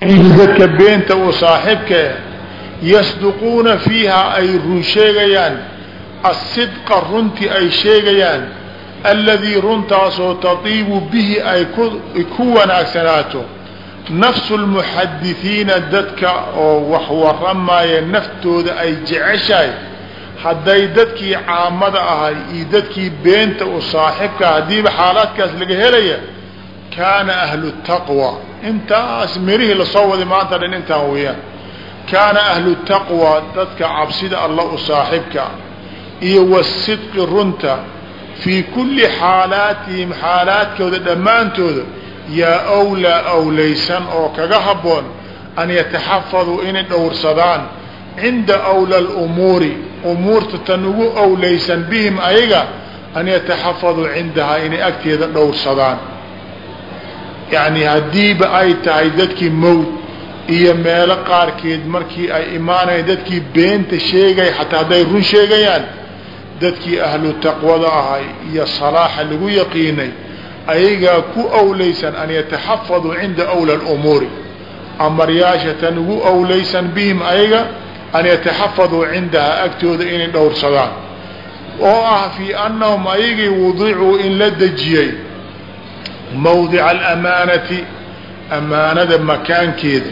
dadka beenta uu saaxiibka yasduquuna fiiha ay run sheegayaan asidqa runtii ay sheegayaan alladii runtaasoo tatiibu bihi ay ku wanaagsanaato nafsu lmuxadithiina dadka oo wax waramaya naftooda ay jeceshahay hadday dadkii caamada ahay iyo dadkii beenta u saaxibka haddiiba xaalaadkaas laga helaya kaana ahlu taqwa intaas mirihii la soo waday maanta dhan intaan weeyaan. Kaana ahlu taqwa dadka cabsida allah u saaxibka iyo wasidqi runta fii kulli xaalaatihim xaalaadkooda dhammaantooda yaa awlaa awlaysan oo kaga habboon an yataxafaduu inay dhowrsadaan cinda awla lumuuri umuurta tan ugu awlaysan bihim ayaga an yataxafaduu cindahaa inay agteeda dhowrsadaan yacni haddiiba ay tahay dadkii mowd iyo meelo qaarkeed markii ay imaanayaan dadkii beenta sheegaya xataa hadday run sheegayaan dadkii ahlu taqwada ahay iyo salaaxa lagu yaqiinay ayagaa ku awlaysan an yataxafaduu cinda awla lumuuri amaryaasha tan ugu awlaysan bihim ayaga an yataxafaduu cindahaa agtooda inay dhowrsadaan. Oo ah fii annahum ayagii wudicuu in la dejiyey mawdica alamaanati amaanada makaankeeda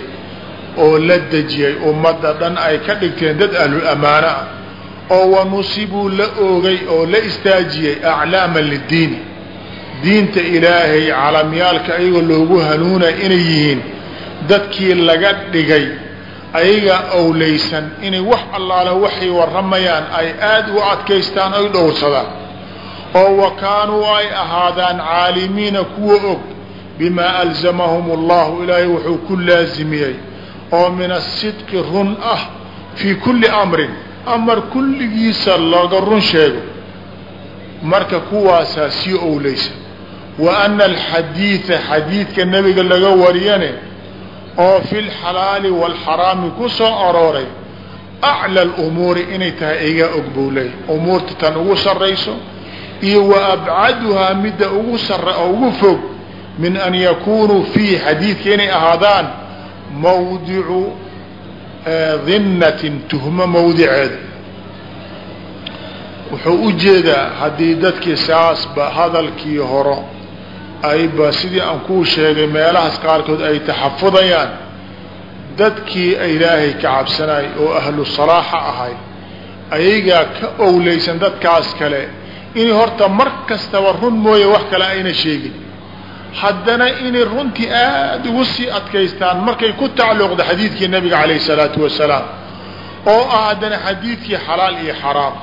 oo la dejiyey ummadda dhan ay ka dhigteen dad ahlulamaana ah oo wanusibuu la oogay oo la istaajiyey aclaaman liddiini diinta ilaahay calamyaalka ayagoo loogu hanuunaya inay yihiin dadkii laga dhigay ayagaa owlaysan inay wax allaale waxay warramayaan ay aada u adkaystaan oy dhowrsadaan oo wa kaanuu ay ahaadaan caalimiina kuwa og bimaa alzamahum allahu ilaahay wuxuu ku laasimiyey oo min asidqi run ah fii kulli amrin amar kulligiisa laga run sheego. Marka kuwaasaa sii owlaysan wa ana alxadiida xadiidka nebiga laga wariyane oo fi lxalaali waalxaraami ku soo arooray acla lumuuri inay tahay iga og leeyay umuurta tan ugu sarrayso iyo wa abcaduhaa midda ugu sara oo ugu fog min an yakunuu fiihi xadiidka inay ahaadaan mawdicu dinnatin tuhmo mawdiceeda wuxuu u jeedaa haddii dadkii saasba hadalkii horo ayba sidii aan kuu sheegay meelahaas qaarkood ay taxafudayaan dadkii ilaahay ka cabsanay oo ahlu salaaxa ahay ayagaa ka owlaysan dadkaas kale inay horta mar kastaba run mooye wax kale ayna sheegin. Haddana inay runtii aada ugu sii adkaystaan markay ku tacalluqda xadiidkii nabiga calayh salaatu wasalaam oo ah haddana xadiidkii xalaal iyo xaraam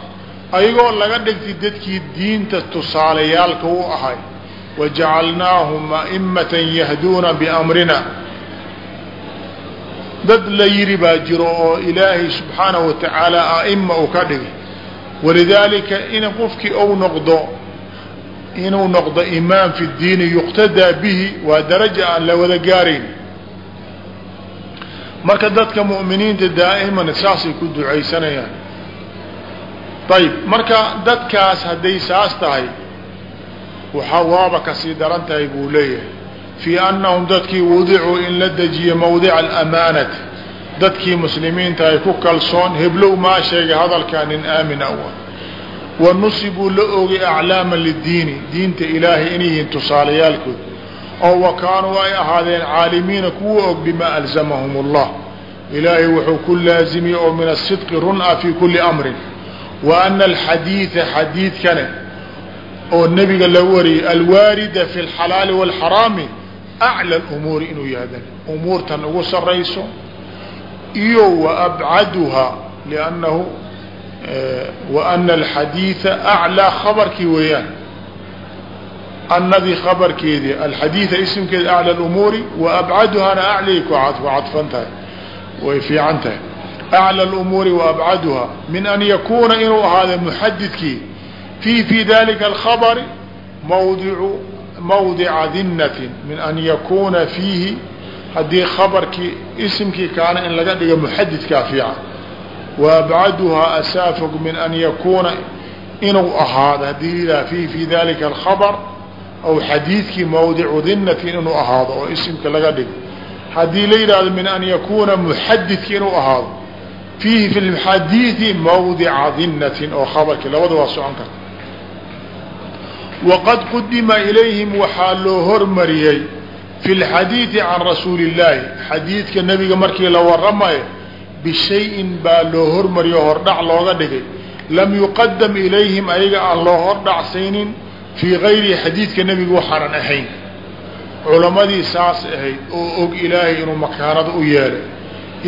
ayagoo laga dhigtay dadkii diinta tusaalayaalka u ahay wajacalnaahum a'imatan yahduuna biamrina. Dad la yiri baa jiro oo ilaahay subxaanahu wa tacaala a'ima uu ka dhigay walidaalika in qofkii ou noqdo inuu noqdo imaam fi diini yuqtadaa bihi waa daraja aan la wada gaarayn marka dadka mu'miniinta daa'iman saasay ku ducaysanayaan ayib marka dadkaas hadday saas tahay waxaa waaba ka sii daran tahay buu leeyahay fii annahum dadkii wudicuu in la dejiye mawdica alamaanati dadkii muslimiinta ay ku kalsoon heblow maa sheegay hadalkaa nin aamin ah awa wa nusibuu la ogay aclaama lidiini diinta ilaahay inay yihiin tusaalayaalkood oo wa kaanuu ay ahaadeen caalimiina kuwa og bimaa alzamahum allah ilaahay wuxuu ku laazimiyey oo min asidqi run fii kulli amrin. Wa ana alxadiida xadiidkane oo nebiga la wariyey alwaarida fi alxalaali waalxaraami acla lumuuri inuu yahdan umuurtan ugu sarrayso iyo waabcaduhaa lnnahu eh, waana alxadiida aclaa khabarkii weeyaan. Anadii khabarkeedii alxadiida isimkeeda acla lumuuri wa abcaduhaana aclay ku cadfan tahay way fiican tahay. Acla lumuuri wa min an yakuuna inuu ahaada muxadidkii fi fi dalika alkhabari mawdicu mawdica dinati min an yakuuna fiihi haddii khabarkii isimkii kaana in laga dhiga muxadidkaa fiican. Wa asaafog min an yakuuna inuu ahaado haddii lidaa fiihi fii dalika alkhabar aw xadiidkii mawdicu dinnatin inuu ahaado oo isimka laga dhigo. Haddii la yidhaahdo min an yakuuna muxadidkii inuu ahaado fiihi fi lxadiidi mawdica dinnatin oo khabarkii labada waa socon karta. Waqad qudima ilayhim waxaa loo hormariyey fi lxadiidi can rasuuli illaahi xadiidka nebiga markii la waramayo bishayin baa loo hormariyo hordhac looga dhigay lam yuqadam ilayhim ayaga aan loo hordhacsaynin fii gayri xadiidka nebiga waxaanan ahayn culammadii saas ahayd oo og ilaahay inuu makaanada u yeelay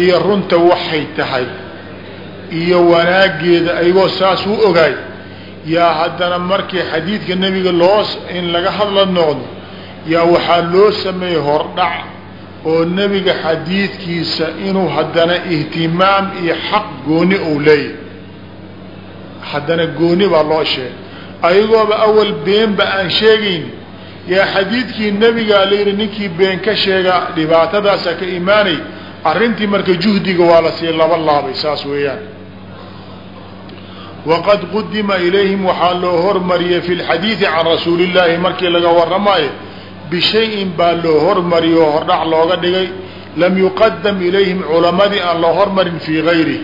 iyo runta waxay tahay iyo wanaaggeeda ayagoo saas u ogaay yaa haddana markii xadiidka nebiga loo in laga hadla noqdo yaa waxaa loo sameeyey hordhac oo nebiga xadiidkiisa inuu haddana ihtimaam iyo xaq gooni ou leeyahy haddana gooni baa loo sheegay. Ayagooba awal beenba aan sheegayn yaa xadiidkii nebigaa layidhi ninkii been ka sheega dhibaatadaasa ka imaanay arrintii marka juhdiga waa la sii laba laabay saas weeyaan. Waqad qudima ilayhim waxaa loo hormariyey fi lxadiidi can rasuuli illaahi markii laga waramayo bishayin baa loo hormariyey oo hordhac looga dhigay lam yuqadam ilayhim culamadii aan loo hormarin fii gayrihi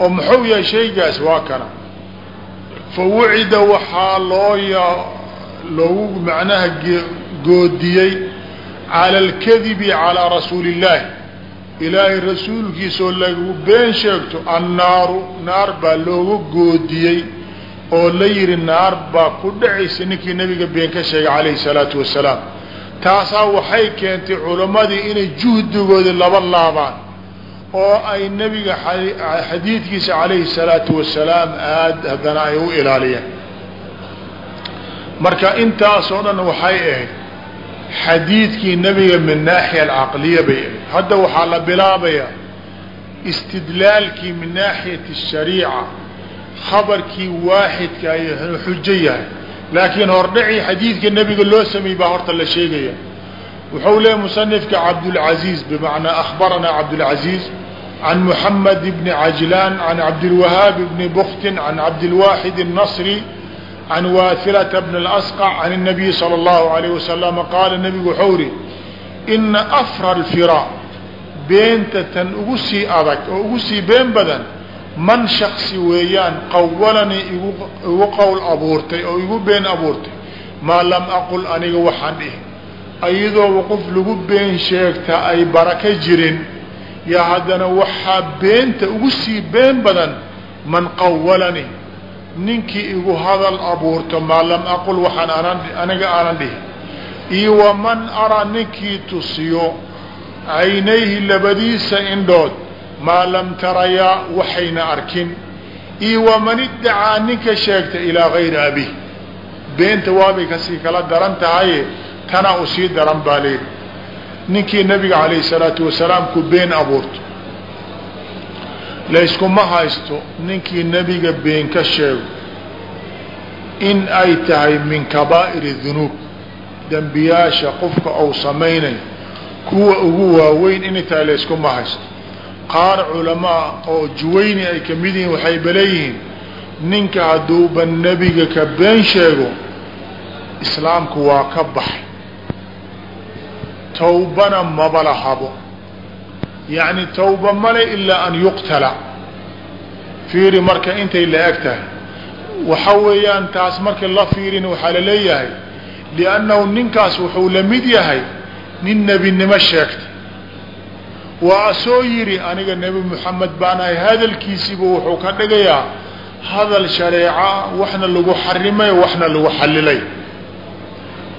oo muxuu yahay shaygaas? Waa kana. Fa wucida waxaa loo loogu macnaha goodiyey cala alkadibi calaa rasuuli illaahi ilaahay rasuulkiisaoo lagu been sheegto annaaru naar baa looga goodiyey oo la yidhi naar baa ku dhacaysa ninkii nebiga been ka sheegay calayhi salaatu wasalaam taasaa waxay keentay culammadii inay juhdigooda laba laabaan oo ay nebiga xadiidkiisa calayhi salaatu wasalaam aada haddana ay u ilaaliyeen. Marka intaasoo dhan waxay ahayd xadiidkii nebiga min naaxiya alcaqliya bay ahayd. Hadda waxaa la bilaabayaa istidlaalkii min naaxiyati ashariica khabarkii waaxidka aynu xujo yahay laakiin hordhacii xadiidka nebiga loo sameeyey baa horta la sheegaya wuxuu leeyahy musanifka cabdulcaziiz bimacnaa akhbaranaa cabdulcaziiz can muxamed bni cajlaan can cabdilwahaab bni buktin can cabdilwaaxid الnasri can waailata bn اlasqع can الnabiy salى اllahu alayh wasalam qaala nebigu waxau ri ina afra alfira beenta tan ugu sii adag oo ugu sii been badan man shaksi weeyaan qawalanii igu qowl abuurtay oo igu been abuurtay. Maa lam aqul aniga waxaan dhihi. Ayadooba qof lagu been sheegta ay baraka jirin yaa haddana waxaa beenta ugu sii been badan man qawalanii ninkii igu hadal abuurto maa lam aqul waxaan aniga aanan dhihi. Iyo waman araa ninkii tusiyo caynayhi labadiisa indhood maa lam tarayaa waxayna arkin. Iyo waman iddacaa ninka sheegta ilaa gayri abih beenta waabay ka sii kala daran tahaye tanaa u sii daran baa layidhi ninkii nabiga calayhi salaatu wasalaam ku been abuurto. Layskuma haysto ninkii nebiga been ka sheego in ay tahay min kabaa'iri dunuub. Dembiyaasha qofka ou samaynayo kuwa ugu waaweyn inay tahay layskuma haysto qaar culamaa oo juwayni ay ka mid yihiin waxay baleeyihiin ninka hadduuba nebiga ka been sheego islaamku waa ka baxay. Tawbana mabala habo. Yacni tawba male ilaa an yuqtala. Fiiri marka intay la eg tahay. Waxa weeyaan taas marka la fiirin waxaa la leeyahay liannahu ninkaas wuxuu la mid yahay nin nebinimo sheegtay waa soo aniga nebi moxamed baan hadalkiisiiba wuxuu ka dhigayaa hadal shareeca waxna lagu xarimay waxna lagu xallilay.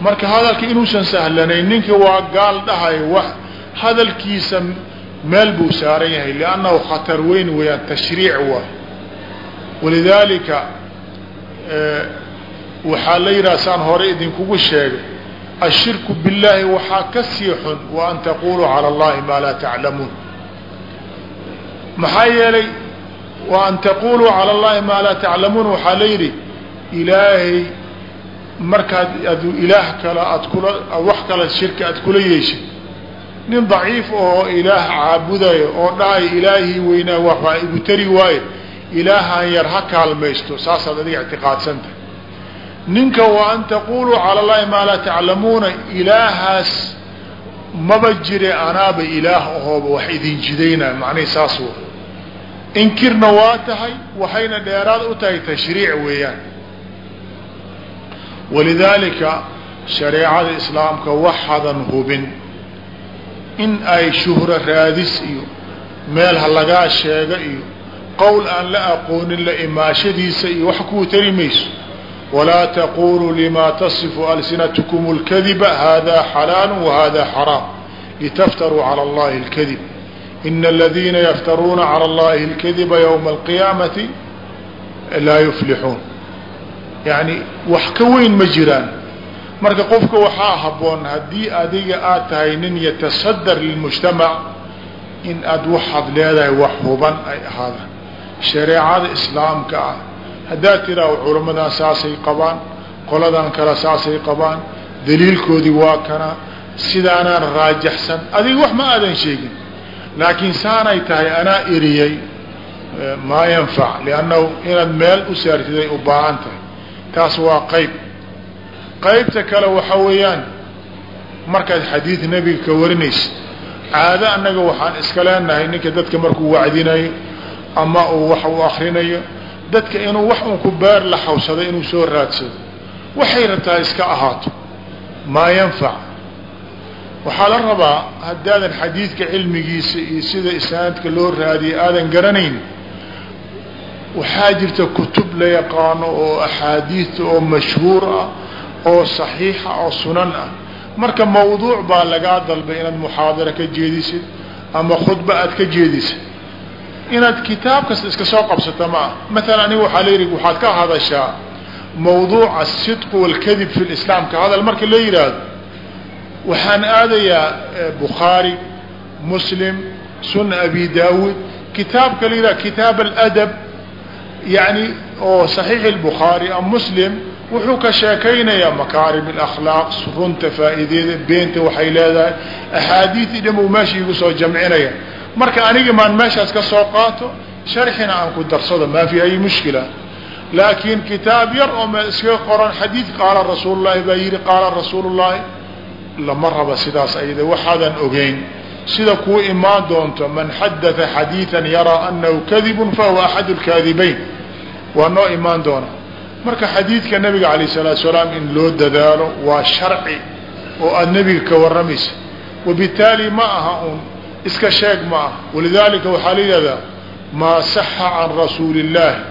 Marka hadalka inuusan sahlanayn ninka waa gaal dhahay wax hadalkiisa meel buu saaran yahay liannahu khatar weyn weeyaan tashriic waay. Walidaalika waxaa la yidhaha saan hore idinkugu sheegay ashirku billaahi waxaa ka sii xun wa an taquluu cala allahi maa laa taclamuun maxaa yeelay wa an taquluu cala allahi maa laa taclamuun waxaa la yidhi ilaahay markaad adu ilaah kale aad kula wax kale shirki aad kula yeeshid nin daciif oo ilaah caabudayo oo dhahay ilaahii weynaa waxbaa igu tari waaye ilaahaan yar ha kaalmaysto saasaad adiga ictiqaadsantahay ninka wa an taquluu cala allahi maa laa taclamuuna ilaahaas maba jire anaaba ilaah ahooba wax idin jidaynaya macnihi saas w inkirna waa tahay waxayna dheeraad u tahay tashriic weeyaan. Walidaalika shareecada islaamka waxadan hubin. In ay shuhro raadis iyo meel ha lagaa sheega iyo qowl aan la aqoonin la imaashadiisa iyo wax kuu tari mayso walaa taquluu lima tasifu alsinatkum اlkadiba hada xalaalu wahada xaraam litaftaruu calى اllahi اlkadib ina aladiina yaftaruuna calى اllahi اlkadiba ywma اlqiyaamati laa yuflixuun yani wax ka weyn ma jiraan marka qofka waxaa haboon haddii adiga aad tahay nin yatasadar lilmujtamac in aad waxaad leedahay wax huban ay ahaadaan shareecada islaamka ah haddaad tiraah culamadan saasay qabaan qoladan kale saasay qabaan daliilkoodii waa kana sidaanaan raajaxsan adiga wax ma aadan sheegin. Laakiin saanay tahay anaa eriyey maa yanfac liannahu inaad meel u saartiday u baahan tahay. Taas waa qayb. Qaybta kale waxa weeyaan markaad xadiid nebiga ka warinaysa caado annaga waxaan iska leenahay ninka dadka markuu wacdinayo ama uu wax u akrinayo dadka inuu wax un ku beer la xawsado inuu soo raadsado. Waxay rabtaa iska ahaato. Maa yanfac. Waxaa la rabaa haddaadan xadiidka cilmigiisa iyo sida isnaadka loo raadiyay aadan garanayn waxaa jirta kutub la yaqaano oo axaadiidta oo mashhuur ah oo saxiixa oo sunan ah. Marka mawduuc baa lagaa dalbay inaad muxaadara ka jeedisid ama khudba aad ka jeedisid inaad kitaab kasta iska soo qabsata ma ah maalan aniga waxaa layidhi waxaad ka hadashaa mawduuca asidqu walkadib fi lislaam ka hadal marka la yidhaahdo waxaan aadayaa bukhaari muslim suna abi daawuud. Kitaabka la yidhahdo kitaab aladab yani oo saxiix lbukhaari am muslim wuxuu ka sheekaynayaa makaarim alakhlaaq runta faa'iideeda beenta waxay leedahay axaadiidii dhan uu meesha igu soo jamcinaya marka aniga maan meeshaas ka soo qaato sharxina aan ku darsado maa fi ay mushkila? Laakiin kitaab yar oo meel iskaga qoran xadiid qaala rasuulullahi baa yidhi qaala rasuulullahi lama raba sidaas ayada waxaadan ogeyn. Sida kuu imaan doonto man xadaa xadiidan yaraa anahu kadibun fahuwa axad lkaadibayn waa noo imaan doona. Marka xadiidka nabiga alayh salaatu salaam in loo dadaalo waa sharci oo aada nebiga ka warramaysa wabitaali ma aha un iska sheeg ma. Aha walidaalika waxaa la yidhahdaa maa saxa can rasuuli illaahi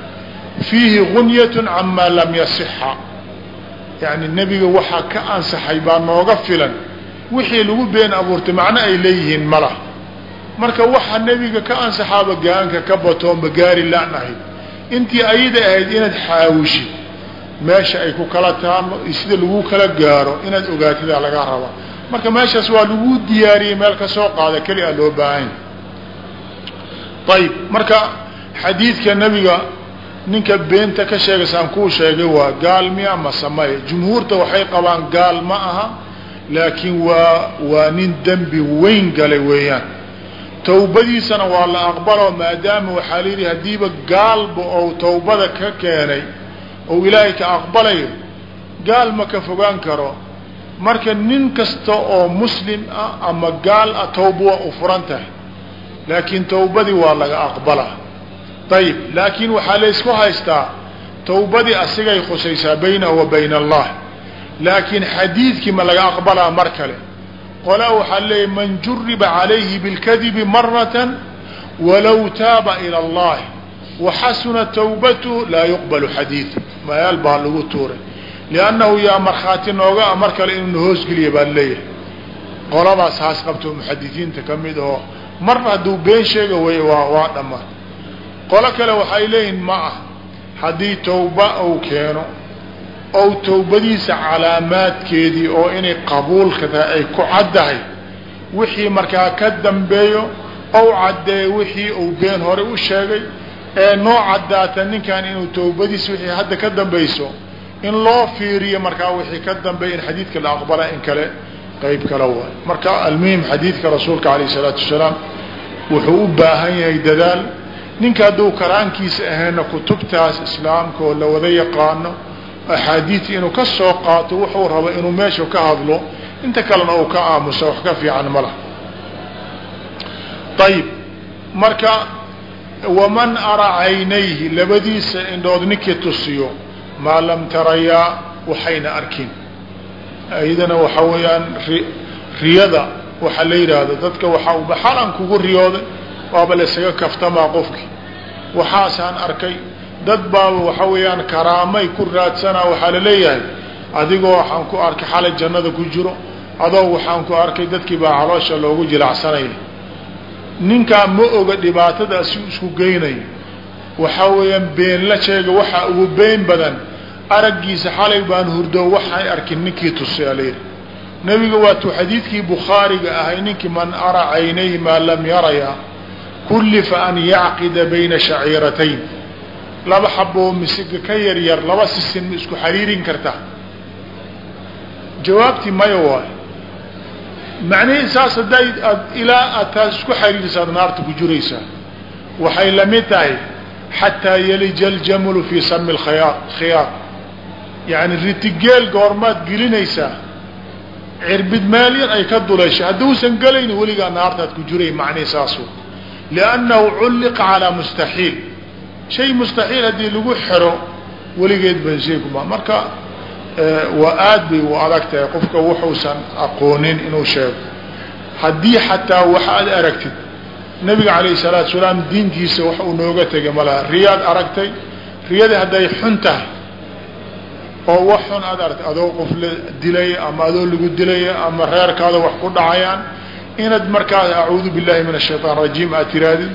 fiihi gunyat camaa lam yasixa. Yani nebiga waxaa ka ansaxay baa nooga filan. Wixii lagu been abuurtay macno ay leeyihiin malah marka waxa nebiga ka ansaxaaba gaanka ka batoonba gaari lanahay intii ayada ahayd inaad xaawishid meesha ay ku kala taano iyo sida lagu kala gaaro inaad ogaatidaa laga rabaa marka meeshaas waa lagu diyaariyey meel ka soo qaada keli a loo baahanya ayib marka xadiidka nebiga ninka beenta ka sheegaysaan kuu sheegay waa gaal miya masamaya jumhuurta waxay qabaan gaal ma aha laakiin waa waa nin dembi weyn galay weeyaan. Tawbadiisana waa la aqbalo maadaama waxaa layidhi haddiiba gaalba ou tawbada ka keenay ou ilaahay ka aqbalayo gaal ma ka fogaan karo marka nin kasta oo muslim ah ama gaal ah tawba waa u furan tahay laakiin tawbadii waa laga aqbalaa. Ayib laakiin waxaa laysku haystaa tawbadii asigay khusaysaa baynahu wa bayna allah. Laakiin xadiidkii ma laga aqbalaa mar kale. Qolaa waxaa leeyahy man juriba calayhi bilkadibi maratan walow taaba ila allahi waxasuna tawbatuhu laa yuqbalu xadiidu mayaal baa lagu tuuray liannahu yaa markhaati nooga a mar kale inuu na hoosgeliya baa leeyahay qoladaas haas qabto muxadisiinta ka mid oo marna hadduu been sheega way waa waa dhammaan qolo kale waxay leeyihiin ma ah haddii tawba uu keeno ou tawbadiisa calaamaadkeedii oo inay qabuulka tahay ay ku caddahay wixii markaa ka dambeeyo ou caddeeyo wixii uu been hore u sheegay ee noo caddaata ninkan inuu tawbadiisa wixii hadda ka dambayso in loo fiiriyo markaa wixii ka dambeeya in xadiidka la aqbala in kale qeyb kale waay marka almuhim xadiidka rasuulka alayh isalaatu wasalaam wuxuu u baahan yahay dadaal. Ninka hadduu karaankiisa ahayna kutubtaas islaamka oo la wada yaqaano axaadiid inuu ka soo qaato wuxuu rabo inuu meesha ka hadlo inta kalena uu ka aamusa wax ka fiican ma lah ayib marka waman ara caynayhi labadiisa indhood ninkii tusiyo maa lam tarayaa waxayna arkin. Iyadana waxa weeyaan riyada waxaa la yidhaahdo dadka waxaa u baxalan kugu riyooday waaba laysaga kaftamaa qofkii. Waxaasaan arkay dad baaba waxa weeyaan karaamay ku raadsanaa waxaa la leeyahay. Adigoo waxaan ku arkay xalay jannada ku jiro adoo waxaan ku arkay dadkii baa caloosha loogu jilacsanaya ninkaa ma oga dhibaatadaasi isku geynayo. Waxaa weeyaan been la sheega waxaa ugu been badan araggiisa xalay baan hurdo waxay arkin ninkii tusay alayidhi nebiga waatuu xadiidkii bukhaariga ahay ninkii man ara caynayhi maa lam yaraya kullifa an yacqida bayna shaciiratayn. Laba xaboo misiga ka yar yar laba sisin ma isku xariirin karta. Jawaabtii maya waayo macnihii saas hadday aad ilaa aad taas isku xariirisaad naarta ku jiraysaa waxay la mid tahay xataa yalija aljamlu fii sami khiyaar yani ritigeel goormaad gelinaysaa cirbid meel yar ay ka duleeshay hadduusan gelayni weligaa naartaad ku jiray macnihi saasu. Liannahu culliqa calaa mustaxiil. Shay mustaxiil haddii lagu xero weligeed banseeguma marka waa aad bay u adag tahay. Qofka wuxuusan aqoonin inuu sheego. Haddii xataa wax aad aragtid nabiga calayh salaatu salaam diintiisa wax uu nooga tegay malaha riyaad aragtay riyadii hadday xun tahay oo wax xun aad aragtay adoo qof la dilaya ama adoo lagu dilaya ama reerkaada wax ku dhacayaan inaad markaas acuudu billahi min ashaytaan rajiim aad tiraadid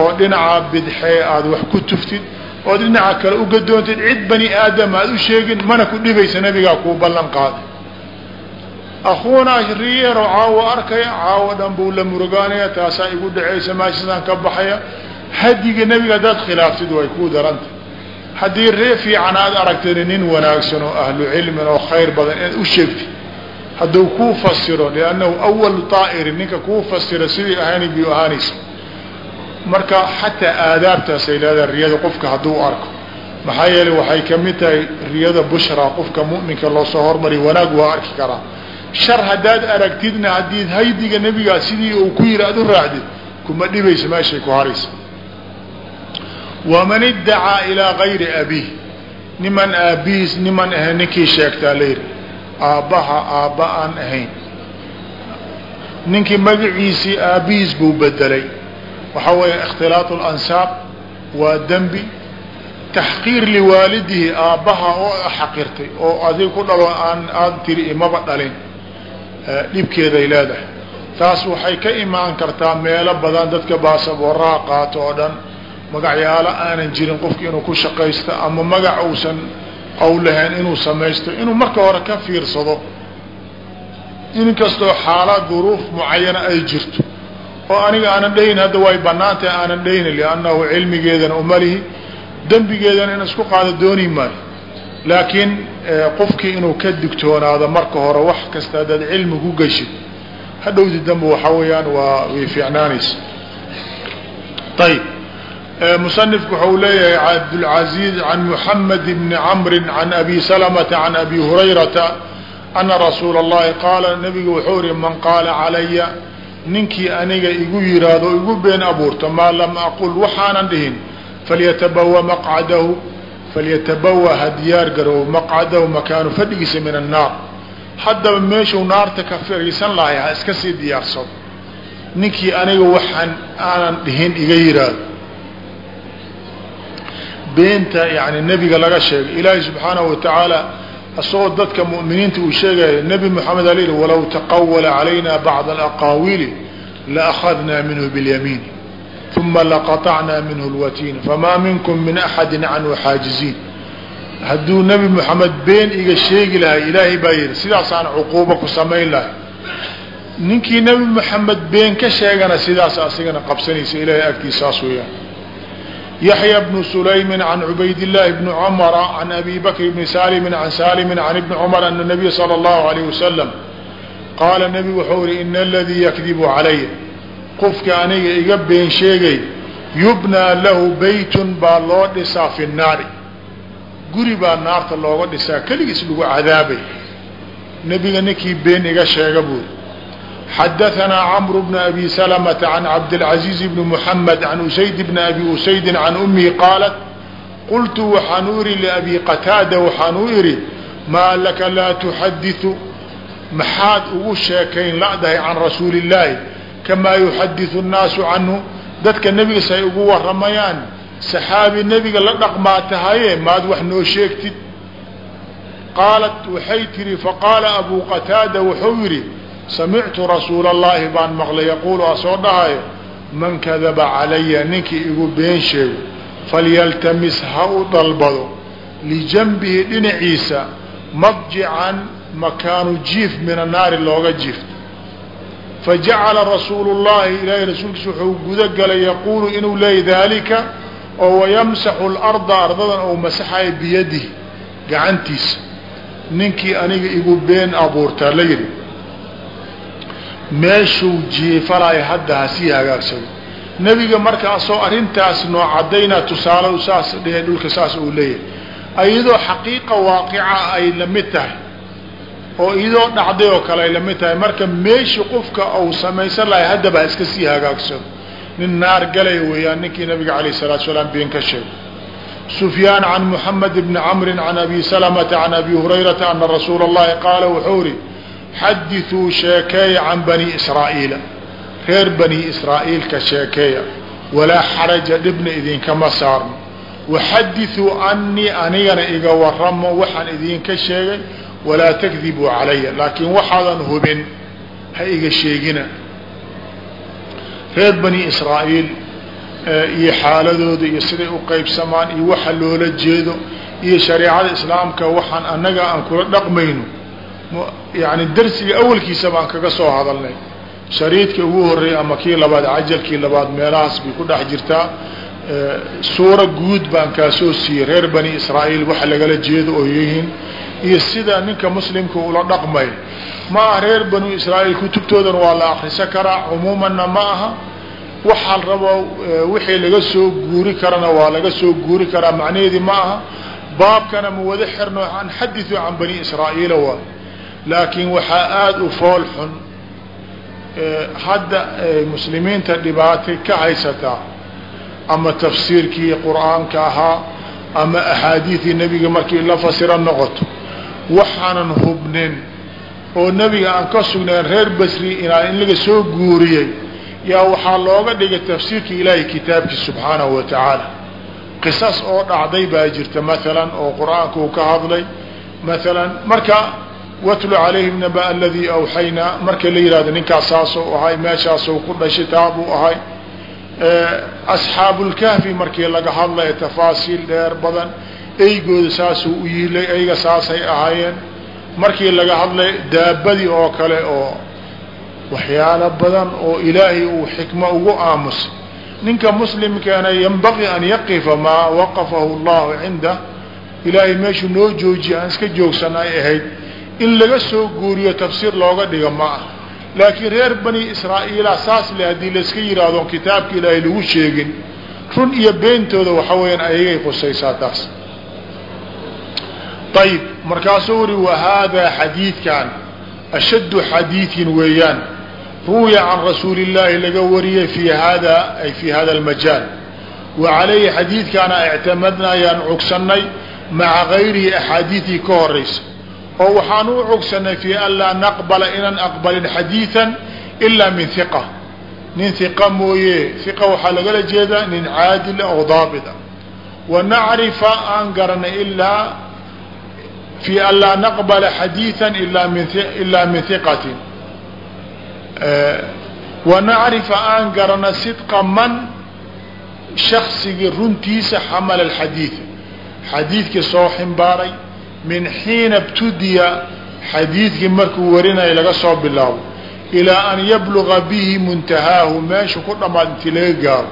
oo dhinaca bidxee aad wax ku tuftid oo dhinaca kale ugadoontid cid bani aadam aad u sheegin mana ku dhibaysa nabigaa kuu ballan qaaday. Akuunaa riyeero caawo arkaya caawo dhan buu la murugaanaya taasaa igu dhacaysa maashaasaan ka baxaya hadiga nebiga haddaad khilaaftid way kuu daranta haddii ree fiican aad aragtani nin wanaagsan oo ahlu cilmin oo khayr badan inaad u sheegtid hadduu kuu fasiro liannahu awalu طaa'irin ninka kuu fasira sidii ahaani biu ahaanaysa. Marka xataa aadaabtaasay leedahay riyada qofka hadduu arko. Maxaa yeelay waxay ka mid tahay riyada bushra qofka mu'minka loosoo hormariya wanaag waa arki karaa. Shar haddaad aragtidna haddii haydiga nebigaa sidii uu ku yidhi aad u raacdid kuma dhibaysa meeshay ku haraysa waman iddacaa ilaa gayri abiih. Niman aabihiis niman ahayn ninkii sheegtaa layidhi aabbaha aabba aan ahayn. Ninkii magaciisii aabbihiis buu bedelay waxaa weeye ikhtilaatu lansaab waa dembi. Taxqiir liwaalidihi aabbaha oo xaqirtay oo adig ku dhalo aan aad tiri imaba dhalin dhibkeeday leedahay. Taas waxay ka imaan kartaa meelo badan dadka baasaboorraha qaato oo dhan magacyaalo aanan jirin qofki inuu ku shaqaysto ama magac uusan aw lahayn inuu samaysto inuu marka hore ka fiirsado inkastoo xaalaad duruuf mucayana ay jirto oo aniga aanan dhahin hadda way banaantahay aanan dhahini liannahu cilmigeedana umalihi dembigeedana in isku qaado dooni maayo. Laakiin qofkii inuu ka digtoonaado marka hore wax kasta haddaad cilmi ku geshid hadhowdi dambe waxaa weeyaan waa way fiicnaanaysa. Ayb musanifku waxau leeyahay cabdulcaziiz can muxamed bni camri can abi salamata can abi hurayrata ana rasuula اllahi qaala nabigu wuxuu ihi man qaala calaya ninkii aniga igu yiraahdo igu been abuurto maa lam aqul waxaanan dhihin falyatabawa maqcadahu falyatabawa ha diyaar garow maqcadahu makaanu fadhigiisa min annaar haddaba meeshuu naarta ka fariisan lahay ha iska sii diyaarsado ninkii aniga waxaan aanan dhihin iga yiraahdo beenta yani nebiga laga sheegay ilaahay subxaanahu watacaala isagoo dadka mu'miniinta uu sheegayo nebi moxamed ala yihi walow taqawala calayna bacda alaqaawiili laأkhadna minhu biاlyamiin uma laqaطacna minhu اlwatiin famaa minkum min axadi canhu xaajiziin hadduu nebi moxamed been iga sheegi lahay ilaahay baa yidhi sidaasaan cuquubo ku samayn lahay ninkii nebi moxamed been ka sheegana sidaas asigana qabsanaysa ilahay agtiisaas weeyaan yaحyى بن سليم عن عbayd اللh بن cمر عن أbي bكر بن sالم عن sالم عن بن cمر أن النبي صلى الله عليه وسلم qaala نبgu wxuu ihi in اladii ykdib عalaya qofka aniga iga been sheegay yubnىa lahu bayt baa loo dhisaa fi الnaari guri baa naarta looga dhisaa keligiis lagu cadaabay nebiga ninkii been iga sheega buuri xadaanaa camru bna abi salamata can cabdilcaziiz bni muxamed can usayd bni abi usaydin can ummihi qaalat qultu waxaan u idhi liabi qataada waxaan u idhi maa laka laa tuxadiu maxaad ugu sheekayn ladahay can rasuuli illaahi kamaa yuxadiu nnaasu canhu dadka nebiga say ugu waramayaan saxaabi nebiga la dhaqmaa tahaye maad wax noo sheegtid qaalat waxay tihi faqaala abuu qataada wuxuu yidhi samictu rasuula allahi baan maqlay yaquulu asoo dhahayo man kadaba calaya ninkii igu been sheego falyaltamis ha u dalbado lijanbihi dhinaciisa madjican makaanu jiif min annaari looga jiifto fajacala rasuulu llahi ilaahay rasuulkiisa wuxuu guda galay yaquulu inuu leeyay daalika oo wayamsaxu larda ardadan ou masaxaya biyadihi gacantiisa ninkii aniga igu been abuurtaa la yidhi meeshuu jiifalaayo hadda hasii hagaagsado nebiga markaasoo arintaas noo caddaynaa tusaale saas dhehe dhulka saas uu leeyahay. Iyadoo xaqiiqa waaqica ay la mid tahay oo iyadoo dhacday oo kale ay la mid tahay marka meeshii qofka uu samaysan lahay haddaba ha iska sii hagaagsado nin naar galay weeyaan ninkii nabiga calayh salatu salaam been ka sheegay. Sufyaan can muxamed bni camrin can abi salamata can abi hurayrata ana rasuula allahi qaala wuxuu ihi xadiثuu sheekeeya can bani israa'iila. Reer bani israa'iilka sheekeeya. Walaa xaraja dhibna idinkama saarno. Waxadiثuu anii anigana iga waramo waxaan idinka sheegay walaa takdibuu calaya. Laakiin waxaadan hubin ha iga sheegina. Reer bani israa'iil iyo xaaladooda iyo siday u qaybsamaan iyo waxa loola jeedo iyo shareecada islaamka waxaan annaga aan kula dhaqmayno yani darsiga awalkiisa baan kaga soo hadalnay. Shariidka ugu horreeyay ama kii labaad cajalkii labaad meelahaas bay ku dhex jirtaa suura guud baan kaa soo siiyey. Reer bani israa'iil waxa lagala jeedo oo yihiin. Iyo sida ninka muslimka ula dhaqmay. Ma aha reer banu israa'iil kutubtoodana waa la akrisan karaa cumuumanna ma aha. Waxaa rabo wixii laga soo guuri karana waa laga soo guuri karaa. Macnaheedii ma aha. Baabkana ma wada xirno an xadiثu can bani israa'iila waay laakiin waxaa aada u fool xun hadda muslimiinta dhibaatay ka haysataa ama tafsiirkii qur'aanka ahaa ama axaadiidii nebiga markii la fasira noqoto waxaanan hubnin oo nebiga aan ka sugnayn reer basri inaa in laga soo guuriyey yaa waxaa looga dhigay tafsiirka ilaahay kitaabkiisa subxaanahu wa tacaala. Qisas oo dhacday baa jirta maalan oo qur'aanka uu ka hadlay maalan marka watlu calayhim naba aladii awxaynaa marka la yihahdo ninkaas saasou ahay meeshaasou ku dhashay taabuu ahay. Asxaabulkahfi markii laga hadlaya tafaasiil dheer badan eygooda saasuu u yiilay eyga saasay ahaayeen. Markii laga hadlay daabadii oo kale oo waxyaalo badan oo ilaahay uu xikmo ugu aamusay ninka muslimkeena yanbaqii an yaqifa maa waqafahu llahu cindah ilaahay meeshuu noo joojiya aan iska joogsan ay ahayd in laga soo guuriyo tafsiir looga dhiga ma ah laakiin reer bani israa'iila saas le haddii layska yidhaahdo kitaabka ilaahay lagu sheegin run iyo beentooda waxa weeyaan ayagay qusaysaa taas. Ayib markaasuu uri wa haadaa xadiidkan ashaddu xadiidin weeyaan ruwiya can rasuuli illaahi laga wariyey fi hada ay fi hada almajaal. Wa calayhi xadiidkaana ictamadna ayaan cugsannay maca gayrihi axaadiidii ka horaysa oo waxaan u cogsanay fi an laa naqbala inaan aqbalin xadiidan ilaa min hiqa nin hiqa mooye hiqa waxaa lagala jeedaa nin caadila oo daabita wa nacrifa aan garanay ilaa fi an laa naqbala xadiidan ilaa min hiqatin wa nacrifa aan garana sidqa man shaksigii runtiisa xamala alxadiid xadiidkii soo ximbaaray min xiina btudiya xadiidkii markuu warinaya laga soo bilaabo ilaa an yabluga bihi muntahaahu meesha ku dhammaad intii laga gaaro.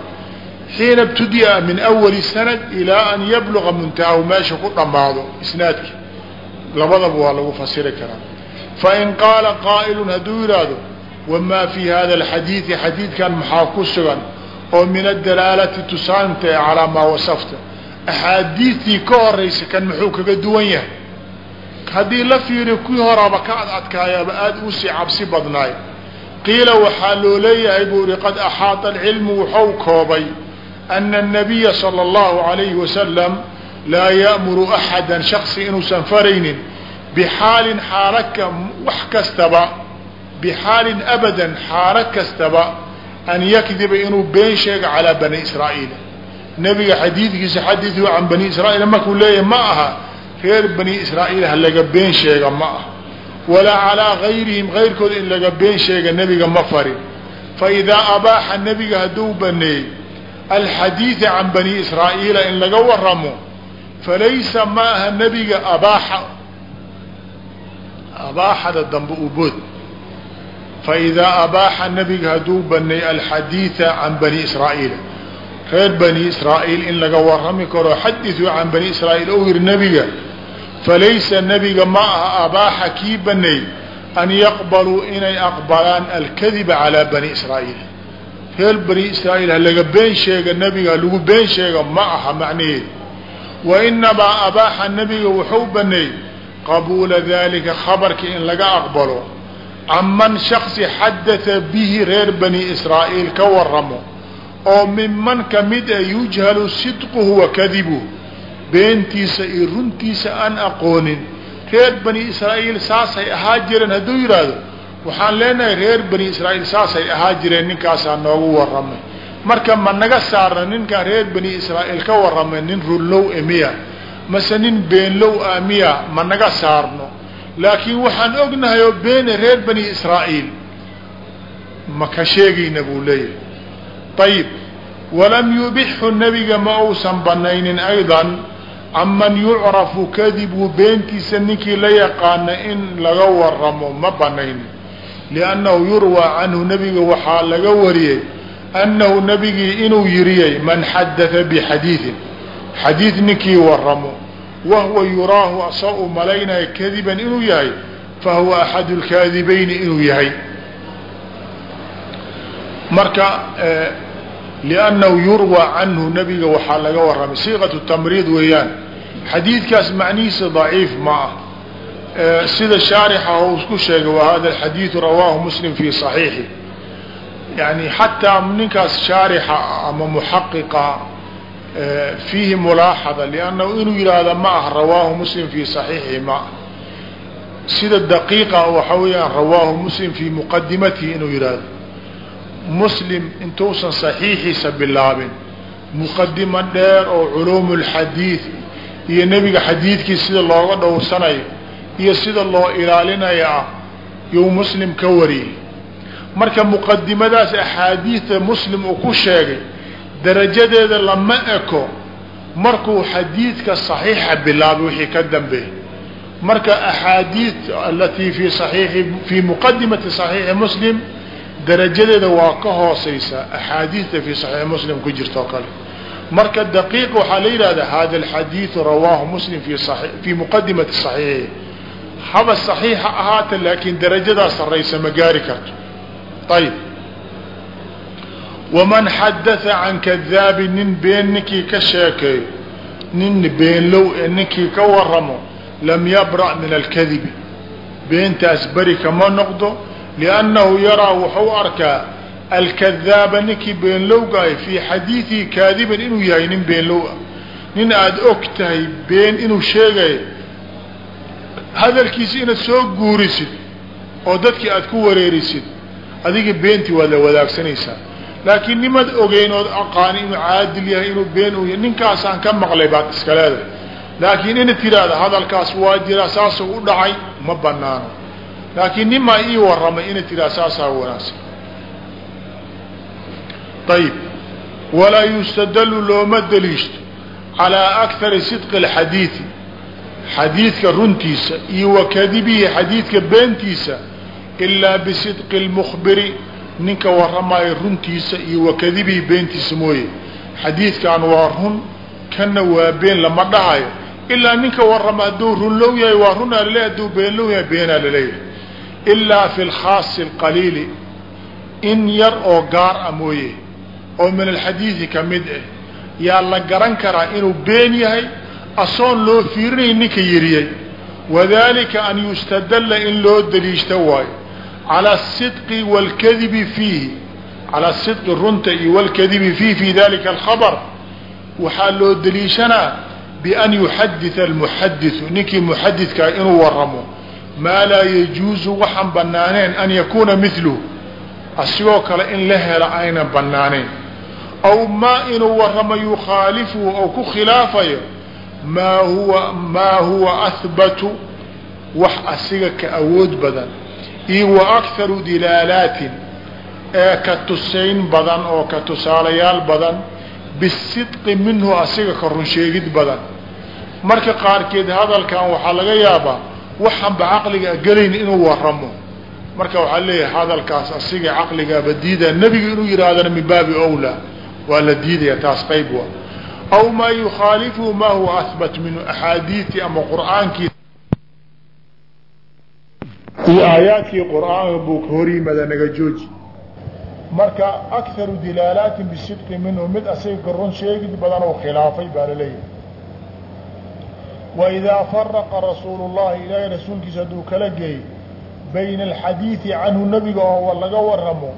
Xiina btudiya min awali sanad ilaa an yabluga muntahaahu meesha ku dhammaado isnaadki labadaba waa lagu fasiri karaa. Fain qaala qaa'ilun hadduu yidhaahdo wamaa fi hada alxadiidi? Xadiidkan maxaa ku sugan? oo min adalaalati tusaanta ee calaa maa wasafta axaadiidtii ka horaysa kan muxuu kaga duwan yahay haddii la fiiriyo kuwii horaaba ka ad adkaayaaba aada uusii cabsi badnaay qiila waxaa loo leeyahay buu ihi qad axaata alcilmu wuxuu koobay ana الnabiya salى اllahu عalayhi wasalam laa ya'muru axada shaksi inuusan faraynin bixaalin xaalaka wax kastaba bixaalin abadan xaalo kastaba an yakdiba inuu been sheega calaa bani israa'iil nebiga xadiidkiisa xadiidu can bani israa'iil markuu leeyahay ma aha reer bani israa'iil ha laga been sheega ma ah walaa calaa gayrihim gayrkooda in laga been sheega nebiga ma farin fa idaa abaaxa nebiga hadduu baneey alxadiida can bani israa'iila in laga waramo falaysa ma aha nebiga abaaxa. Abaaxada dambe u bood faidaa abaaxa nebiga hadduu baneey alxadiida can bani israa'iil reer bani israa'iil in laga warami karo xadiثuu can bani israa'iil ou yihi nebiga falaysa nebiga ma aha abaaxa kii baneey an yaqbaluu inay aqbalaan alkadiba calaa bani israa'iil. Reer bani israa'iil ha laga been sheega nebiga ha lagu been sheega ma aha macnaheed wa inamaa abaaxa nebiga wuxuu baneey qabuula dalika khabarka in laga aqbalo canman shaksi xadatha bihi reer bani israa'iil ka waramo oo minman ka mid a yujhalu sidquhu wa kadibuhu beentiisa iyo runtiisa aan aqoonin. Reer bani israa'iil saasay ahaa jireen. Hadduu yidhaahdo waxaan leenahay reer bani israa'iil saasay ahaa jireen ninkaasaa noogu warramay. Marka ma naga saarna ninkaan reer bani israa'iil ka warramay nin runlow e miya. Mase nin beenlow ah miya ma naga saarno. Laakiin waxaan ognahay oo beene reer bani israa'iil ma ka sheegayna buu leeyahay ayib walam yubixu nebiga ma uusan banaynin aydan canman yucrafu kadibu beentiisa ninkii la yaqaana in laga waramo ma banaynin liannahu yurwaa canhu nebiga waxaa laga wariyey annahu nebigii inuu yiriyey man xadatha bixadiidin xadiid ninkii waramo wahuwa yuraahu asa u malaynaya kadiban inuu yahay fahuwa axadu lkaadibayni inuu yahay liannahu yurwaa canhu nebiga waxaa laga warramay siiqatu tamriid weeyaan xadiidkaas macnihiisa daciif ma ah sida shaarixa ou isku sheegay wa hada alxadiidu rawaahu muslim fi صaxiixi yani xataa ninkaas shaarixa ama muxaqiqa fiihi mulaaxada liannahu inuu yidhaahda ma ah rawaahu muslim fi صaxiixi ma ah sida daqiiqa waxa weeyaan rawaahu muslim fii muqadimatihi inuu yidhaahdo muslim intuusan saxiixiisa bilaabin. Muqadimo dheer oo culuumu ulxadiid iyo nebiga xadiidkii sida looga dhowrsanayo iyo sida loo ilaalinayo ah yuu muslim ka wariyey. Marka muqadimadaas axaadiidta muslim uu ku sheegay darajadeeda lama eko. Markuu xadiidka saxiixa bilaabay wixii ka dambeeyey marka axaadiid alatii fii saxiixi fii muqadimati saxiixi muslim darajadeeda waa ka hooseysaa axaadiidta fii saxiix muslim ku jirta oo kale. Marka daqiiq waxaa la yidhahda hada alxadiidu rawaahu muslim fii muqadimati saxiixi haba saxiixa ahaata laakiin darajadaas sarraysa ma gaari karto. Ayib waman xadaa can kadaabi nin been ninkii ka sheekeeyo nin beenlow ee ninkii ka waramo lam yabra' min alkadibi. Beentaas beri kama noqdo liannahu yaraa wuxuu arkaa alkadaaba ninkii beenlowgaay fii xadiidihi kaadiban inuu yahay nin beenlow ah nin aada og tahay been inuu sheegayo hadalkiisa inaad soo guurisid oo dadkii aada ku wareerisid adiga beentii waad la wadaagsanaysaa laakiin nimaad ogeyn ood aqaani inuu caadil yahay inuu been u yahay ninkaasaan ka maqlay baad iska leedahay laakiin inaad tidhaahda hadalkaas waa jiraa saasuu u dhacay ma banaano laakiin nimaa ii warramay inaad tidhahda saasaa wanaagsan. Ayib walaa yustadalu looma daliishto calaa akari sidqi alxadiidi. Xadiidka runtiisa iyo wa kadibihi xadiidka beentiisa ilaa bisidqi lmukhbiri ninka warramaayo runtiisa iyo wa kadibihi beentiisa mooye. Xadiidkan waa run kanna waa been lama dhahayo ilaa ninka warrama hadduu runlow yahay waa runaa laleeyahy hadduu beenlow yahay beenaa la leeyahay ilaa fi lkhaasi alqaliili in yar oo gaar ah mooye oo min alxadiidi ka mid ah yaa la garan karaa inuu been yahay asoon loo fiirinay ninka yiriyay wadalika an yustadalla in loo daliishta waayo calaa asidqi waalkadibi fiihi calaa sidqi runta iyo walkadibi fiihi fii dalika alkhabar waxaa loo daliishanaa bian yuxadita almuxadisu ninkii muxadidkaa inuu waramo maa laa yajuuzu waxaan banaaneen an yakuuna miluhu asigoo kale in la helo aynan banaanayn aw maa inuu waramo yukhaalifuhu ou ku khilaafayo maa huwa maa huwa ahbatu wax asiga ka awood badan. Iyo wa akharu dilaalaatin ee ka tusayn badan oo ka tusaalayaal badan bisidqi minhu asiga ka runsheegid badan. Marka qaarkeed hadalkan waxaa laga yaabaa waxaanba caqliga gelayn inuu waramo marka waxaa leeyahay hadalkaas asiga caqligaaba diida nebiga inuu yihaahdana min baabi owlaa waa la diidaya taas qayb wa aw maa yukhaalifuhu ma huwa ahbat minhu axaadiitii ama qur'aankii. Iyo aayaadkii qur'aanka buu ka hor yimada naga jooji. Marka akaru dilaalaatin bisidqi minhu mid asaga ka run sheegid badan oo khilaafay baa la leeyahay waidaa faraqa rasuulu llahi ilaahay rasuulkiisa hadduu kala geey bayna alxadiidi canhu nebiga oo laga waramo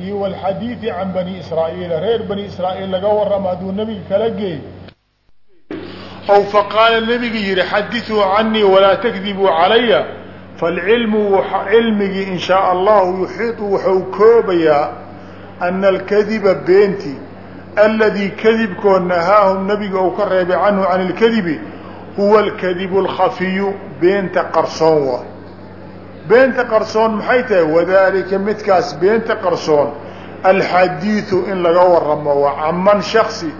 iyo walxadiidi can bani israa'iila reer bani israa'iil laga waramo hadduu nebiga kala geey ow faqaala nebiga yihi xadithuu canii walaa takdibuu calaya falcilmu cilmigii in shaa allahu yuxiiطu wuxuu koobayaa ana alkadiba beenti aladii kadibkoo nahaahum nabiga uu ka reebay canhu can اlkadibi huwa alkadibu اlkhafiyu beenta qarsoon waay beenta qarsoon maxay tahay? Wadalika midkaas beenta qarsoon alxadiiثu in laga waramo waa caman shaksi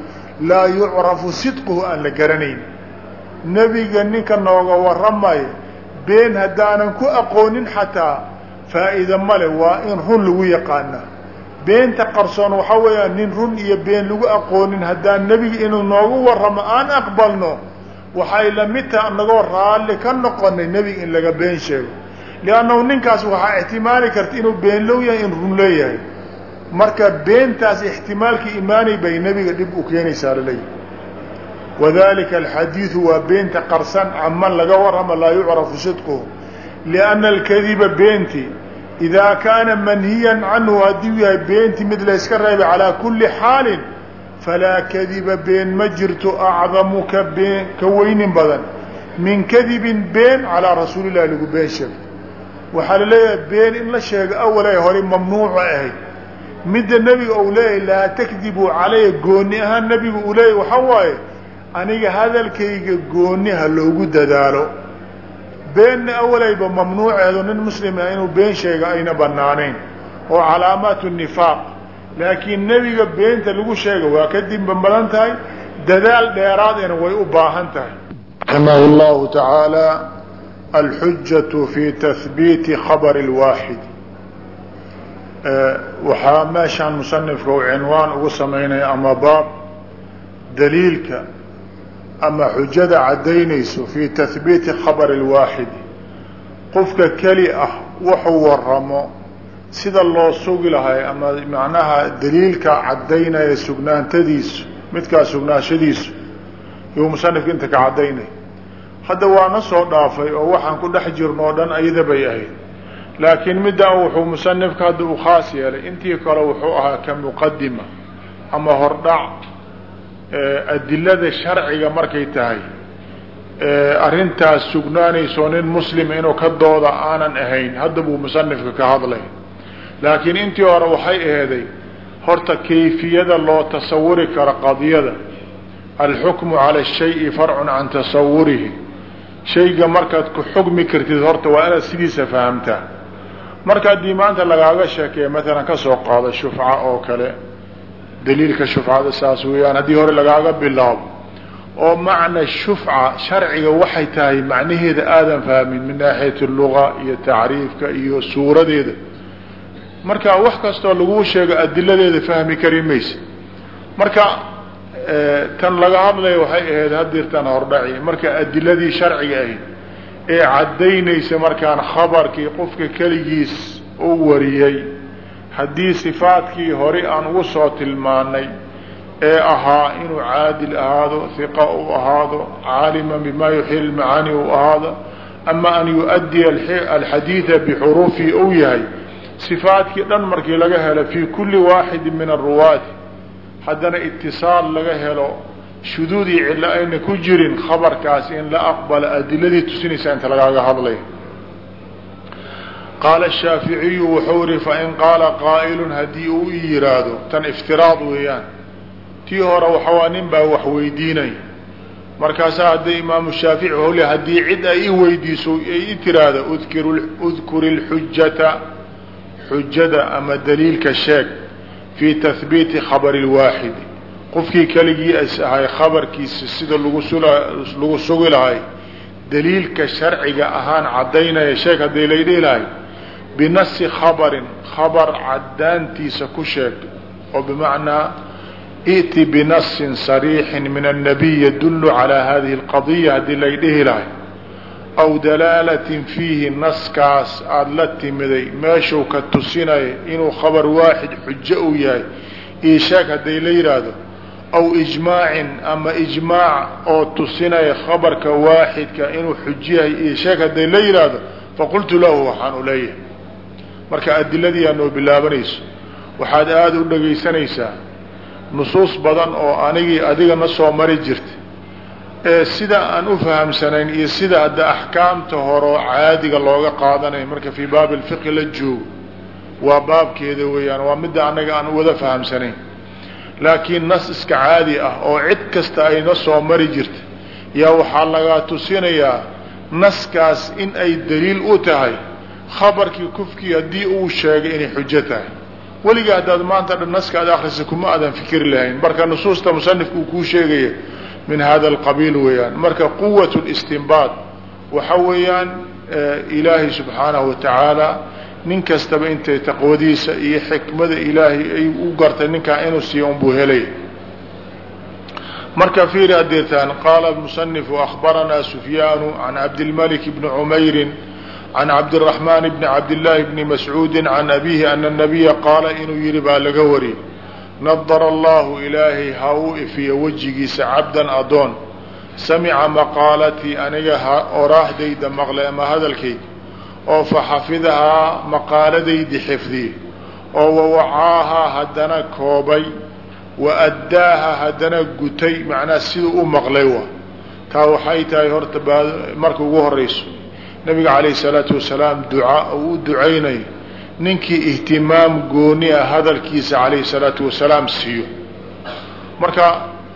laa yucrafu sidquhu aan la garanayn. Nebiga ninka nooga waramayo been haddaanan ku aqoonin xataa faa'iida male waa in run lagu yaqaanaa beenta qarsoon waxaa weeyaan nin run iyo been lagu aqoonin haddaan nebiga inuu noogu warramo aan aqbalno waxay la mid taha nagoo raalli ka noqonay nebiga in laga been sheego. Liannahu ninkaas waxaa ixtimaali karta inuu beenlow yahay in run leeyahay. Marka beentaas ixtimaalkii imaanay bay nebiga dhib u keenaysaa la leeyahay wadalika alxadiidu waa beenta qarsan caman laga warramo laa yucrafu sidquhu lianna alkadiba beenti idaa kaana manhiyan canhu hadduu yahay beenti mid layska reebay calaa kulli xaalin falaa kadiba been ma jirto acdamu ka been ka weynin badan min kadibin been calaa rasuulillahi lagu been sheego waxaa la leeyahay been in la sheego awalay hore mamnuuca ahayd midda nebiga uu leeyahay laa takdibuu calaya gooni ahaan nebiga uu leeyahy waxaa waaye aniga hadalkayga gooni ha loogu dadaalo beenna awalayba mamnuuceedu nin muslima inuu been sheego ayna banaanayn oo calaamaatu nifaaq laakiin nebiga beenta lagu sheega waa ka dimban badan tahay dadaal dheeraadena way u baahan tahay. Raximahu llahu tacaala alxujatu fi tahbiiti khabari lwaaxid waxaa meeshaan musanifka u cinwaan ugu samaynaya ama baab daliilka ama xujada caddaynayso fii tahbiiti khabar اlwaaxidi qofka keli ah wuxuu waramo sida loo sugi lahay ama macnaha daliilka caddaynaya sugnaantadiisu midkaa sugnaashadiisu yuu musanifka inta ka caddaynay. Hadda waana soo dhaafay oo waxaan ku dhex jirno dhan ayada bay ahayd. Laakiin middaa wuxuu musanifka hadda u khaas yeelay. Intii kale wuxuu ahaa ka muqadima ama hordhac adilada sharciga markay tahay. Arrintaas sugnaanayso nin muslima inuu ka dooda aanan ahayn. Hadda buu musanifka ka hadlay laakiin intii hore waxay aheeday horta kayfiyada loo tasawuri karo qadiyada. Alxukmu cala shayi farcun can tasawurihi. Shayga markaad ku xukmi kartid horta waa inaad sidiisa fahamtaa. Marka haddii maanta lagaaga sheekeeya maalan ka soo qaado shufca oo kale daliilka shufcada saas weeyaan haddii hore lagaaga bilaabo oo macna shufca sharciga waxay tahay macnaheeda aadan fahmin min naaxiyati luga iyo tacriifka iyo suuradeeda marka wax kastoo laguu sheego adiladeeda fahmi kari maysa marka eh, tan laga hadlaya waxay ahayd hadirtan hordhaci marka adiladii sharciga ahayd ee caddaynaysa markaan khabarkii qofka keligiis u wariyey haddii sifaadkii hore aan ugu soo tilmaanay ee ahaa inuu caadil ahaado hiqa u ahaado caaliman bima yuxil macaani u ahaado ama an yu-addiya alxadiida bixuruufihi ou yahay sifaadkii dhan markii laga helo fii kulli waaxidi min aruwaati haddana itisaal laga helo shuduudii cillo ayna ku jirin khabarkaas in la aqbala adiladii tusinaysaa inta lagaaga hadlay. Qaala shaaficiyu wuxuu ihi fain qaala qaa'ilun haddii uu i yiraahdo tan iftiraad weeyaan. Tii hore waxawaa nin baa wax weydiinay. Markaasaa hadday imaamu shaafici wau le haddii cid ay i weydiiso ay i tiraahdo udkur ilxujata xujada ama daliilka sheeg fii tahbiiti khabari lwaaxidi qofkii keligii is ahay khabarkiisa sida lagu sugi lahay daliilka sharciga ahaan caddaynaya sheeg hadday laydhihi lahay binasi khabarin khabar caddaantiisa ku sheeg oo bimacnaa i'ti binasin sariixin min annabiy yadullu calaa hadihi alqadiya haddii laydhihi lahay aw dalaalatin fiihi naskaas aada la timiday meeshuu ka tusinaya inuu khabar waaxid xujo uu yahay io sheeg hadday la yidhaahdo aw ijmaacin ama ijmaac oo tusinaya khabarka waaxidka inuu xujo yahay io sheeg hadday la yidhaahdo faqultu lahu waxaan u leeyahay marka adiladii aa noo bilaabanayso waxaad aada u dhegaysanaysaa nusuus badan oo anigii adiga na soo mari jirta sida aan u fahamsanayn iyo sida hadda axkaamta horeo caadiga looga qaadanayo marka fii baabi alfiqhi la joogo waa baabkeeda weeyaan waa midda annaga aan wada fahamsanayn. Laakiin nas iska caadi ah oo cid kasta ayna soo mari jirta yaa waxaa lagaa tusinayaa naskaas in ay daliil u tahay khabarkii kufkii haddii uu sheegay inay xujo tahay. Weliga haddaad maanta dhan naska ad akrisa kuma aadan fikri lahayn. Marka nusuusta musanifka uu kuu sheegaya min hada alqabiil weeyaan. Marka quwat listinbaad waxa weeyaan ilaahay subxaanahu watacaala nin kastaba intay taqwadiisa iyo xikmada ilaahay ay u gartay ninkaa inuu siiyo unbuu helay. Marka fiiri hadeetaan qaala musanifu akhbaranaa sufyaanu can cabdilmalik bni cumeyrin can cabdiraxmaan bni cabdillaahi bni mascuudi can abihi ana nabiya qaala inuu yihi baa laga wariyey nadara allahu ilaahay ha uu ifiyo wejigiisa cabdan adoon samica maqaalatii aniga oraahdayda maqlay ama hadalkayda oo faxafidahaa maqaaladaydi xifdiyey oo wawacaahaa haddana koobay wa addaaha haddana gutay macnaha siduu u maqlay waa taa waxay tahay horta marka ugu horayso nabiga calayhi salaatu wasalaam ducaa uu u ducaynayo ninkii ihtimaam gooni ah hadalkiisa calayhi salaatu wasalaam siiyo. Marka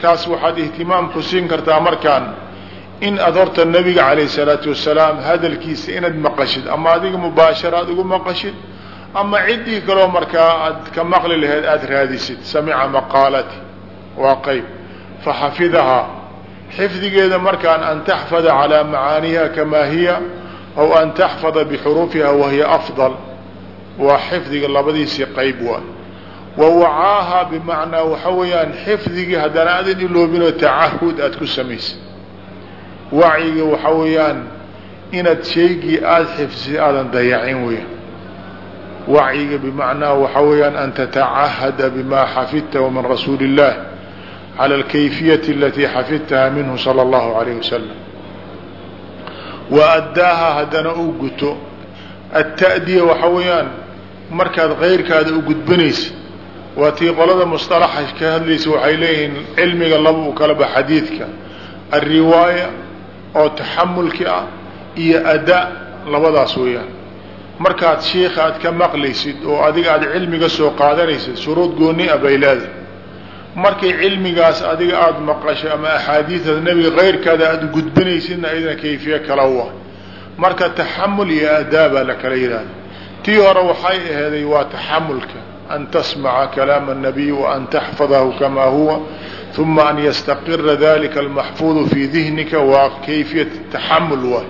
taas waxaad ihtimaam ku siin kartaa markaan in aad horta nabiga calayhi salaatu wasalaam hadalkiisa inaad maqashid ama adiga mubaashara aad ugu maqashid ama ciddii kaloo markaa aad ka maqli lahayd aada raadisid. Samica maqaalati waa qeyb faxafidahaa xifdigeeda markaan an taxfada calaa macaaniha kamaa hiya aw an taxfada bixuruufiha wahiya afdal waa xifdiga labadiisii qeyb waay wa wacaaha bimacnaa waxa weeyaan xifdigii haddana aadan iloobinoo tacahud aada ku samaysid wacyiga waxa weeyaan inaad shaygii aada xifsid aadan dayacin weeyaan. Wacyiga bimacnaa waxa weeyaan an tatacahada bima xafidtahu min rasuuli illah cala alkayfiyati alatii xafidtaha minhu sala allahu alayh wasalam wa addaaha haddana u guto. Atta'diya waxa weeyaan markaad keyrkaada u gudbinaysa waa tii qolada ka hadlaysa waxay leeyihiin cilmiga laba u kala ba xadiidka. Alriwaaya oo taxamulki ah iyo ada labadaas weeyaan. Markaad shiika aad ka maqlaysid oo adiga aad cilmiga soo qaadanaysid shuruud gooni a bay leedahay. Markay cilmigaas adiga aada maqasho ama axaadiidada nebiga keyrkaada aada gudbinaysidna idna kayfiye kala wa marka taxamul iyo adaa baa la kala yidhahda tii hore waxay aheeday waa taxamulka an tasmaca kalaama الnabiy waan taxfadahu kama huwa uma an yastaqira dalika almaxfuudu fii dihnika waa kayfiyat taxamul waay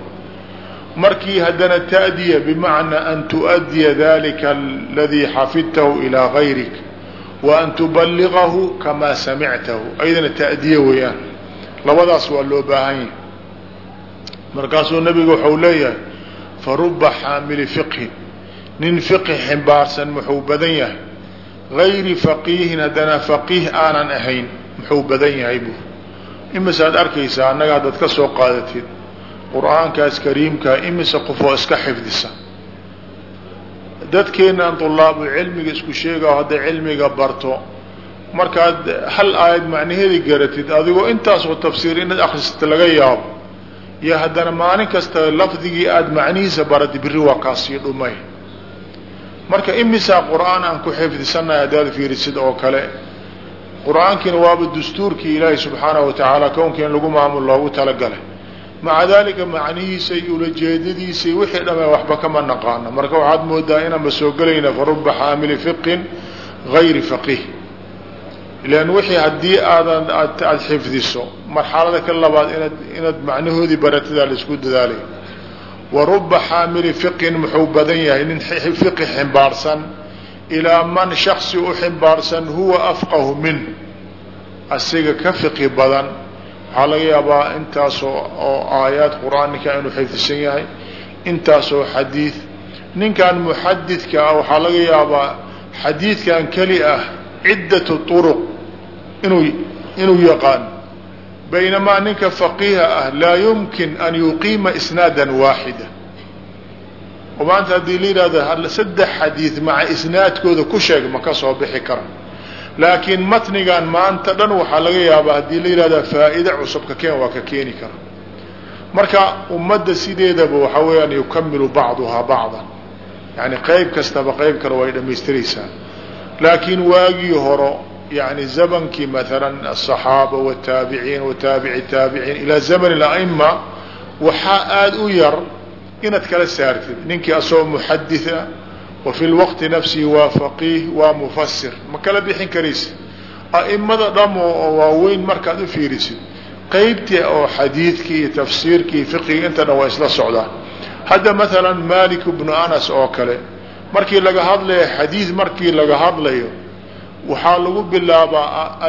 markii haddana ta'diya bimacnaa an tuؤdiya dalika aladii xafidtahu ilaa gayrik wa an tubaligahu kamaa samictahu aydana ta'diya weeyaan labadaas waa loo baahan yahay markaasuu nabiga waxau leeyahay faruba xaamili fiqhin nin fiqhi ximbaarsan muxuu badan yahay. Gayri faqiihin haddana faqiih aanan ahayn muxuu badan yahay bu imisaad arkaysaa annaga haddaad ka soo qaadatid qur'aankaas kariimkaa imise qofoo iska xifdisa. Dadkeenaan tulaabu cilmiga isku sheega hadday cilmiga barto. Markaad hal aayad macnaheedi garatid adigoo intaasoo tafsiir inaad akrisata laga yaabo iyo haddana maalin kasta lafdigii aada macnihiisa baratid biri waa kaasii dhumay marka imisaa qur'aan aan ku xifdisanahay haddaad fiirisid oo kale qur'aankiina waaba dastuurkii ilaahay subxaanahu watacaala kownkiin lagu maamul loogu talagalay maca dalika macnihiisa iyo ulajeedadiisa iyo wixii dhame waxba kama naqaano. Marka waxaad moodaa inaanba soo gelayna faruba xaamili fiqin gayri faqih ilan wixii haddii aadan aada xifdiso marxalada ka labaad inaad inaad macnahoodii baratidaa la isku dadaalay wa ruba xaamili fiqin muxuu badan yahay nin fiqi ximbaarsan ilaa man shaksi u ximbaarsan huwa afqahu min. Asiga ka fiqi badan waxaa laga yaabaa intaasoo oo aayaad qur'aanika inuu xifdisan yahay intaasoo xadiid ninkan muxadidka ah waxaa laga yaabaa xadiidkan keli ah ciddatu turuq inuu inuu yaqaan baynamaa ninka faqiiha ah laa yumkin an yuqiima isnaadan waaxida oo maanta haddii la yidhahdo saddex xadiid maca isnaadkooda ku sheeg ma ka soo bixi kara laakiin matnigan maanta dhan waxaa laga yaabaa haddii la yidhahda faa'iide cusub ka keen waa ka keeni kara marka ummadda sideedaba waxaa weeyaan yukamilu bacduhaa bacdan yani qayb kastaba qayb kale way dhamaystiraysaa laakiin waagii horo yani zamankii maalan aلصaxaaba wالtaabiciin wataabici taabiciin ilaa zaman اla'ima waxaa aada u yar inaad kala saartid ninkii asagoo muxaditha wa fi lwaqti nafsihi waa faqiih waa mufasir ma kala bixin karaysid a'imada dham oo waaweyn markaad u fiirisid qeybtii oo xadiidkii iyo tafsiirkii iyo fiqiga inta dhan waa isla socdaan hadda maalan malik bnu anas oo kale markii laga hadlayo xadiid markii laga hadlayo waxaa lagu bilaabaa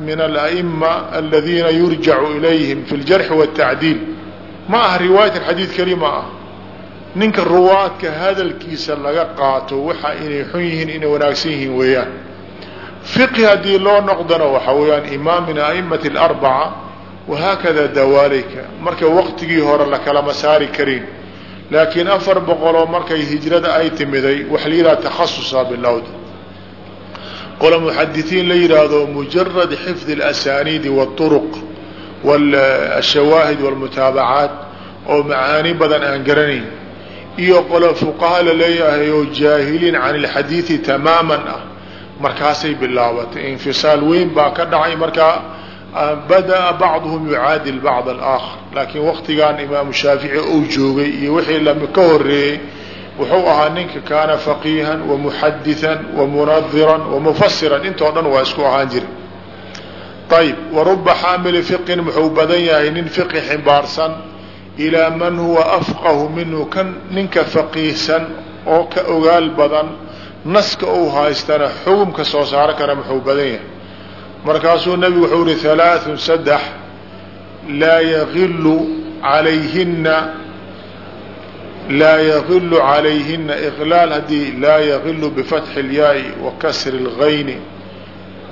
min ala'ima aladiina yurjacu ilayhim fi ljarxi wاtacdiil ma aha riwaayat xadiid keli ma ah ninka ruwaadka hadalkiisa laga qaato waxa inay xun yihiin inay wanaagsan yihiin weeyaan. Fiqhi haddii loo noqdana waxa weeyaan imaam min a'imati alarbaca wahaakada dawaaleyka marka waqtigii hore lakalama saari karin. Laakiin afar boqoloo markay hijrada ay timiday waxa la yidhaha takhasusa bilowda qola muxadiثiin la yidhaahdo mujarad xifdi اlasaniidi wاطuruq wاshawaahid wاlmutaabacaat oo macaani badan aan garanayn iyo qolo fuqaha la leeyahay oo jaahiliin can اlxadiiثi tamaaman ah markaasay bilaabatay infisaal weyn baa ka dhacay markaa bada'a bacduhum yucaadil bacd alaakhar laakiin waqtigan imaamu shaafici uu joogay iyo wixii lami ka horeeyey wuxuu ahaa ninka kaana faqiihan wa muxadiثan wa munadiran wa mufasiran intoo dhan waa isku ahaan jira ayb waruba xaamili fiqin muxuu badan yahay nin fiqi ximbaarsan ilaa man huwa afqahu minhu kan ninka faqiihsan oo ka ogaal badan naska uu haystana xugumka soo saaro kara muxuu badan yahay. Markaasuu nabigu wuxuu yihi halaaثun saddex laa yagilu calayhina laa yagilu calayhina iqlaal haddii laa yagilu bifatxi اlyaai wa kasri اlgayni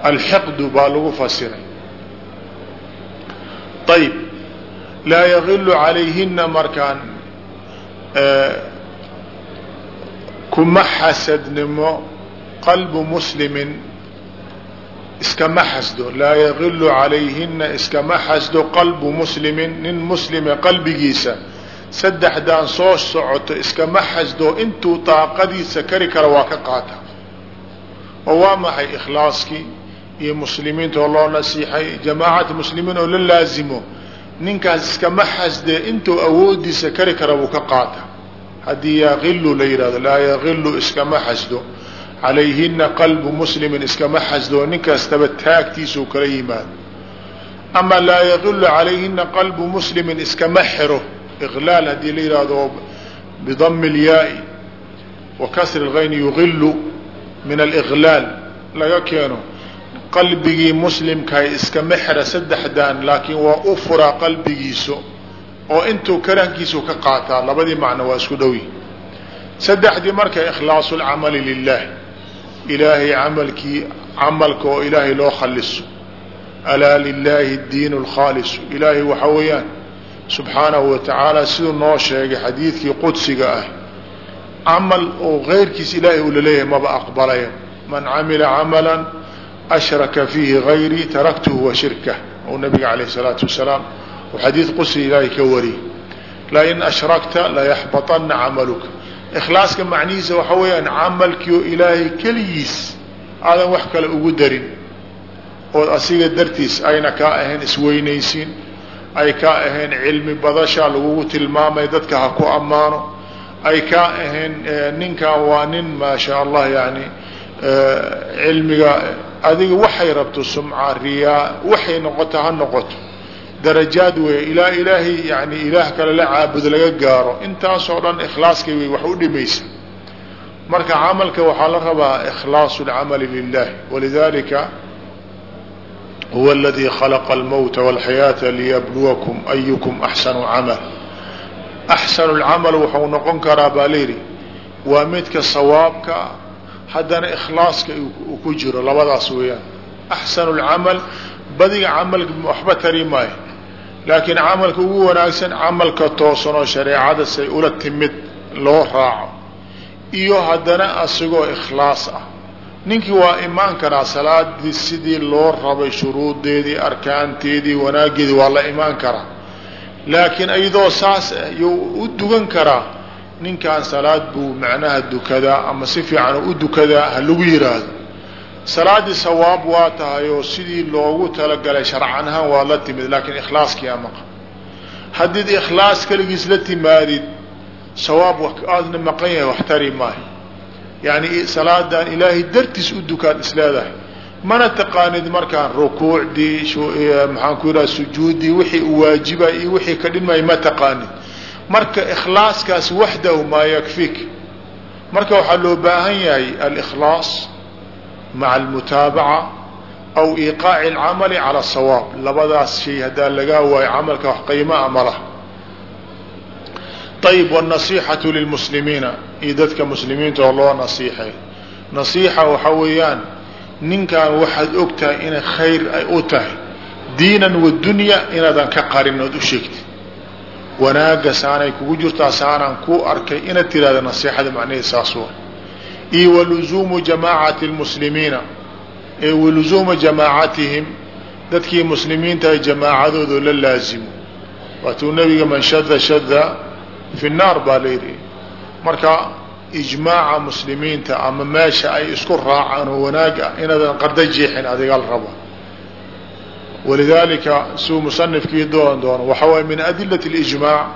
alxiqdu baa lagu fasiray. Ayb laa yagilu calayhina markaan kuma xasadnimo qalbu muslimin iskama xasdo. Laa yagilu calayhina iskama xasdo qalbu muslimin nin muslime qalbigiisa saddexdaan soo socoto iskama xasdo intuu daaqadiisa kari kara waa ka qaata. Oo waa maxay ikhlaaskii iyo muslimiinta oo loo nasiixay? Jamaacata muslimiin oo la laazimo ninkaas iskama xasdee intuu awoodiisa kari kara buu ka qaata. Haddii yagilu la yidhahdo laa yagilu iskama xasdo. Calayhina qalbu muslimin iskama xasdo nin kastaba taagtiisau kala yimaado. Ama laa yagilu calayhina qalbu muslimin iskama xiro iqlaal haddii la yidhaahdo bidami اlyaai wa kasri اlgayni yugilu min aliqlaal laga keeno qalbigii muslimkahay iskama xira saddexdan laakiin waa u furaa qalbigiisu oo intuu karaankiisu ka qaataa labadii macno waa isku dhow yihi saddexdii marka ikhlaasu lcamali lilah ilaahay camalkii camalka oo ilaahay loo khaliso alaa lilaahi diin اlkhaalisu ilaahay waxa weeyaan subxaanahu wa tacaala siduu noo sheegay xadiidkii qudsiga ah. Camal oo keyrkiis ilaahay uu la leeyahay maba aqbalayo. Man camila camala ashraka fiihi gayrii taraktuhu wa shirkah ou nabiga calayh isalaatu wasalaam oo xadiid qudsi ilaahay ka wariyey lain ashrakta layaxbaطana camaluka ikhlaaska macnihiisa waxa weeyaan camalkii ilaahay keligiis aadan wax kale ugu darin. Ood asiga dartiis ayna kaa ahayn isweynaysiin ay kaa ahayn cilmi badasha lagugu tilmaamay dadka ha ku ammaano. Ay kaa ahayn ninkan waa nin maa sha allah yani cilmiga adiga waxay rabto sumca riyaa waxay noqoto ha noqoto. Darajaad weeye ilaa ilaahay yani ilaah kale la caabudo laga gaaro. Intaasoo dhan ikhlaaskay wey wax u dhimaysa. Marka camalka waxaa la rabaa ikhlaasu اlcamali lilah walidalika huwa اladii khalaqa اlmowta wاlxayaata liyabluwakum ayukum axsanu camal axsanu اlcamal wuxuu noqon karaa baa layidhi waa midka sawaabka haddana ikhlaaska uu ku jiro labadaas weeyaan axsanu اlcamal badiga camalka waxba tari maayo laakiin camalka ugu wanaagsan camalka toosan oo shareecada say ula timid loo raaco iyo haddana asigoo ikhlaas ah ninkii waa imaan karaa salaadii sidii loo rabay shuruudeedii arkaanteedii wanaageedii waa la imaan karaa. Laakiin iyadoo saas yuu u dugan karaa ninkaan salaad buu macnaha dukadaa ama si fiican u dukadaa ha lagu yiraahdo. Salaaddii sawaab waa tahay oo sidii loogu talagalay sharcan ahaan waad la timid laakiin ikhlaaskii amaqa haddiid ikhlaas keligiis la timaadid sawaab aadna maqan yahay wax tari maayo yani salaadan ilaahay dartiis u dukaad isleedahay mana taqaanid markaan rukuucdii maxaan ku yidhaha sujuuddii wixii u waajibay iyo wixii ka dhinmay ma taqaanid. Marka ikhlaaskaas waxdahu maa yakfik. Marka waxaa loo baahan yahay alikhlaas maca almutaabaca aw iqaaci alcamali cala asawaab labadaas shay haddaa lagaa waayo camalka wax qiimaa ma lah ayb wاnasixatu lilmuslimiina iyo dadka muslimiinta oo loo nasiixay nasiixa waxa weeyaan ninkan waxaad og tahay inay khayr ay u tahay diinan wadunya inaadan ka qarin ood u sheegtid wanaaga saanay kugu jirtaa saanaan ku arkay inaad tirahda nasiixada macnaheed saas wa iyo waluzuumu jamaacati lmuslimiina ee waluzuuma jamaacatihim dadkii muslimiinta ay jamaacadooda la laazimo waatuu nabiga man shada shada fi naar baa layidhi marka ijmaaca muslimiinta ama meesha ay isku raacaan oo wanaag ah inaadan qarda jeexin adigal rabo walidalika suu musanifkii doon doono waxa waye min adilat اlijmaac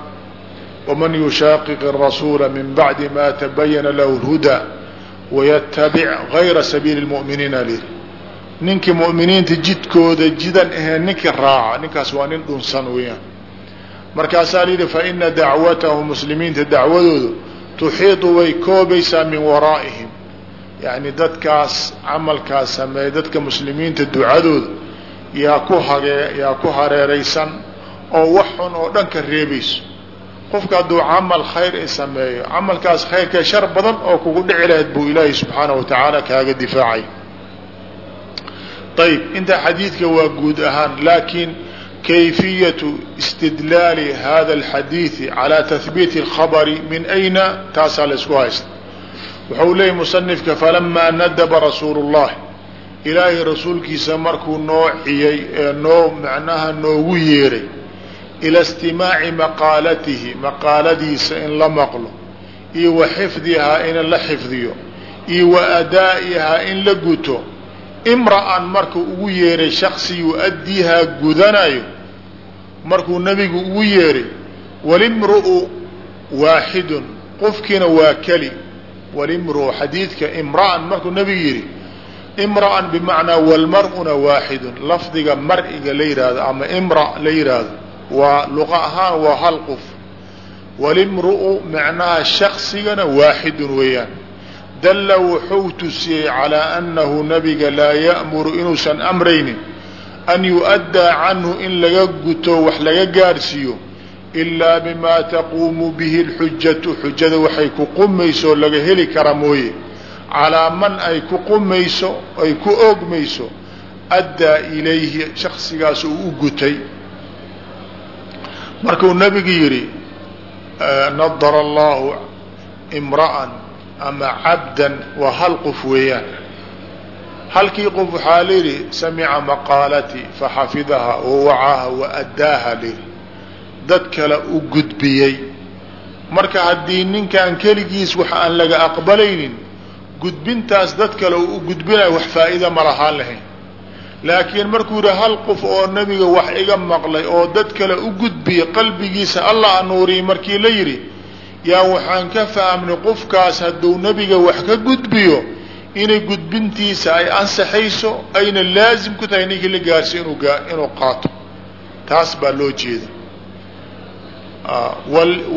waman yushaqiq الrasuula min bacdi ma tabayana lahu اlhuda wayatabic gayra sabiili اlmu'miniina lyidhi ninkii mu'miniinta jidkooda jidan aheen ninkii raaca ninkaas waa nin dhunsan weeyaan markaasaa layidhi faina dacwatahu muslimiinta dacwadoodu tuxiidu way koobaysaa min waraa'ihim. Yani dadkaas camalkaas sameeya dadka muslimiinta ducadooda yaa ku hagee yaa ku hareeraysan oo wax xun oo dhan ka reebayso. Qofka hadduu camal khayr i sameeyo camalkaas khayrkee shar badan oo kugu dhici lahayd buu ilaahay subxaanahu wa tacaala kaaga difaacay. Ayb intaa xadiidka waa guud ahaan laakiin kayfiyatu istidlaali hada alxadiidi calaa tahbiiti اlkhabari min ayna taasaa la isku haysta wuxuu leeyay musanifka falamaa nadaba rasuulu اllah ilaahay rasuulkiisa markuu noo ciyey ee noo macnaha noogu yeeray ila istimaaci maqaalatihi maqaaladiisa in la maqlo iyo wa xifdihaa in la xifdiyo iyo wa in la guto imra'an markuu ugu yeeray shaksi yu-addiihaa gudanayo markuu nebigu ugu yeeray walimru'u waaxidun qofkiina waa keli. Walimru'u xadiidka imra'an markuu nebigu yidhi imra'an bimacnaa walmar'una waaxidun lafdiga mar'iga la yidhaahdo ama imra la yidhaahdo waa luqa ahaan waa hal qof. Walimru'u macnaha shaksigana waaxidun weeyaan dalla wuxuu tusiyey calaa annahu nabiga laa ya'muru inuusan amraynin an yu-addaa canhu in laga guto wax laga gaarsiiyo ilaa bimaa taquumu bihi lxujatu xujada waxay ku qumayso laga heli kara mooye. Calaa man ay ku qumayso ay ku oogmayso addaa ilayhi shaksigaas uu u gutay. Markuu nebigu yidhi nadara allahu imra'an ama cabdan waa hal qof weeyaan. Halkii qof waxaa layidhi samica maqaalatii faxafidaha wawacaaha waadaaha layidhi dad kale u gudbiyey. Marka haddii ninkan keligiis wax aan laga aqbalaynin gudbintaas dad kale uu u gudbinayo wax faa'iida ma lahaan lahayn. Laakiin markuu yidhi hal qof oo nebiga wax iga maqlay oo dad kale u gudbiyey qalbigiisa allah anuuriyey markii la yidhi yaa waxaan ka fahamnay qofkaas hadduu nebiga wax ka gudbiyo inay gudbintiisa ay ansaxayso ayna laazim ku tahay ninkii la gaarsiy inuu qaato. Taas baa loo jeeda.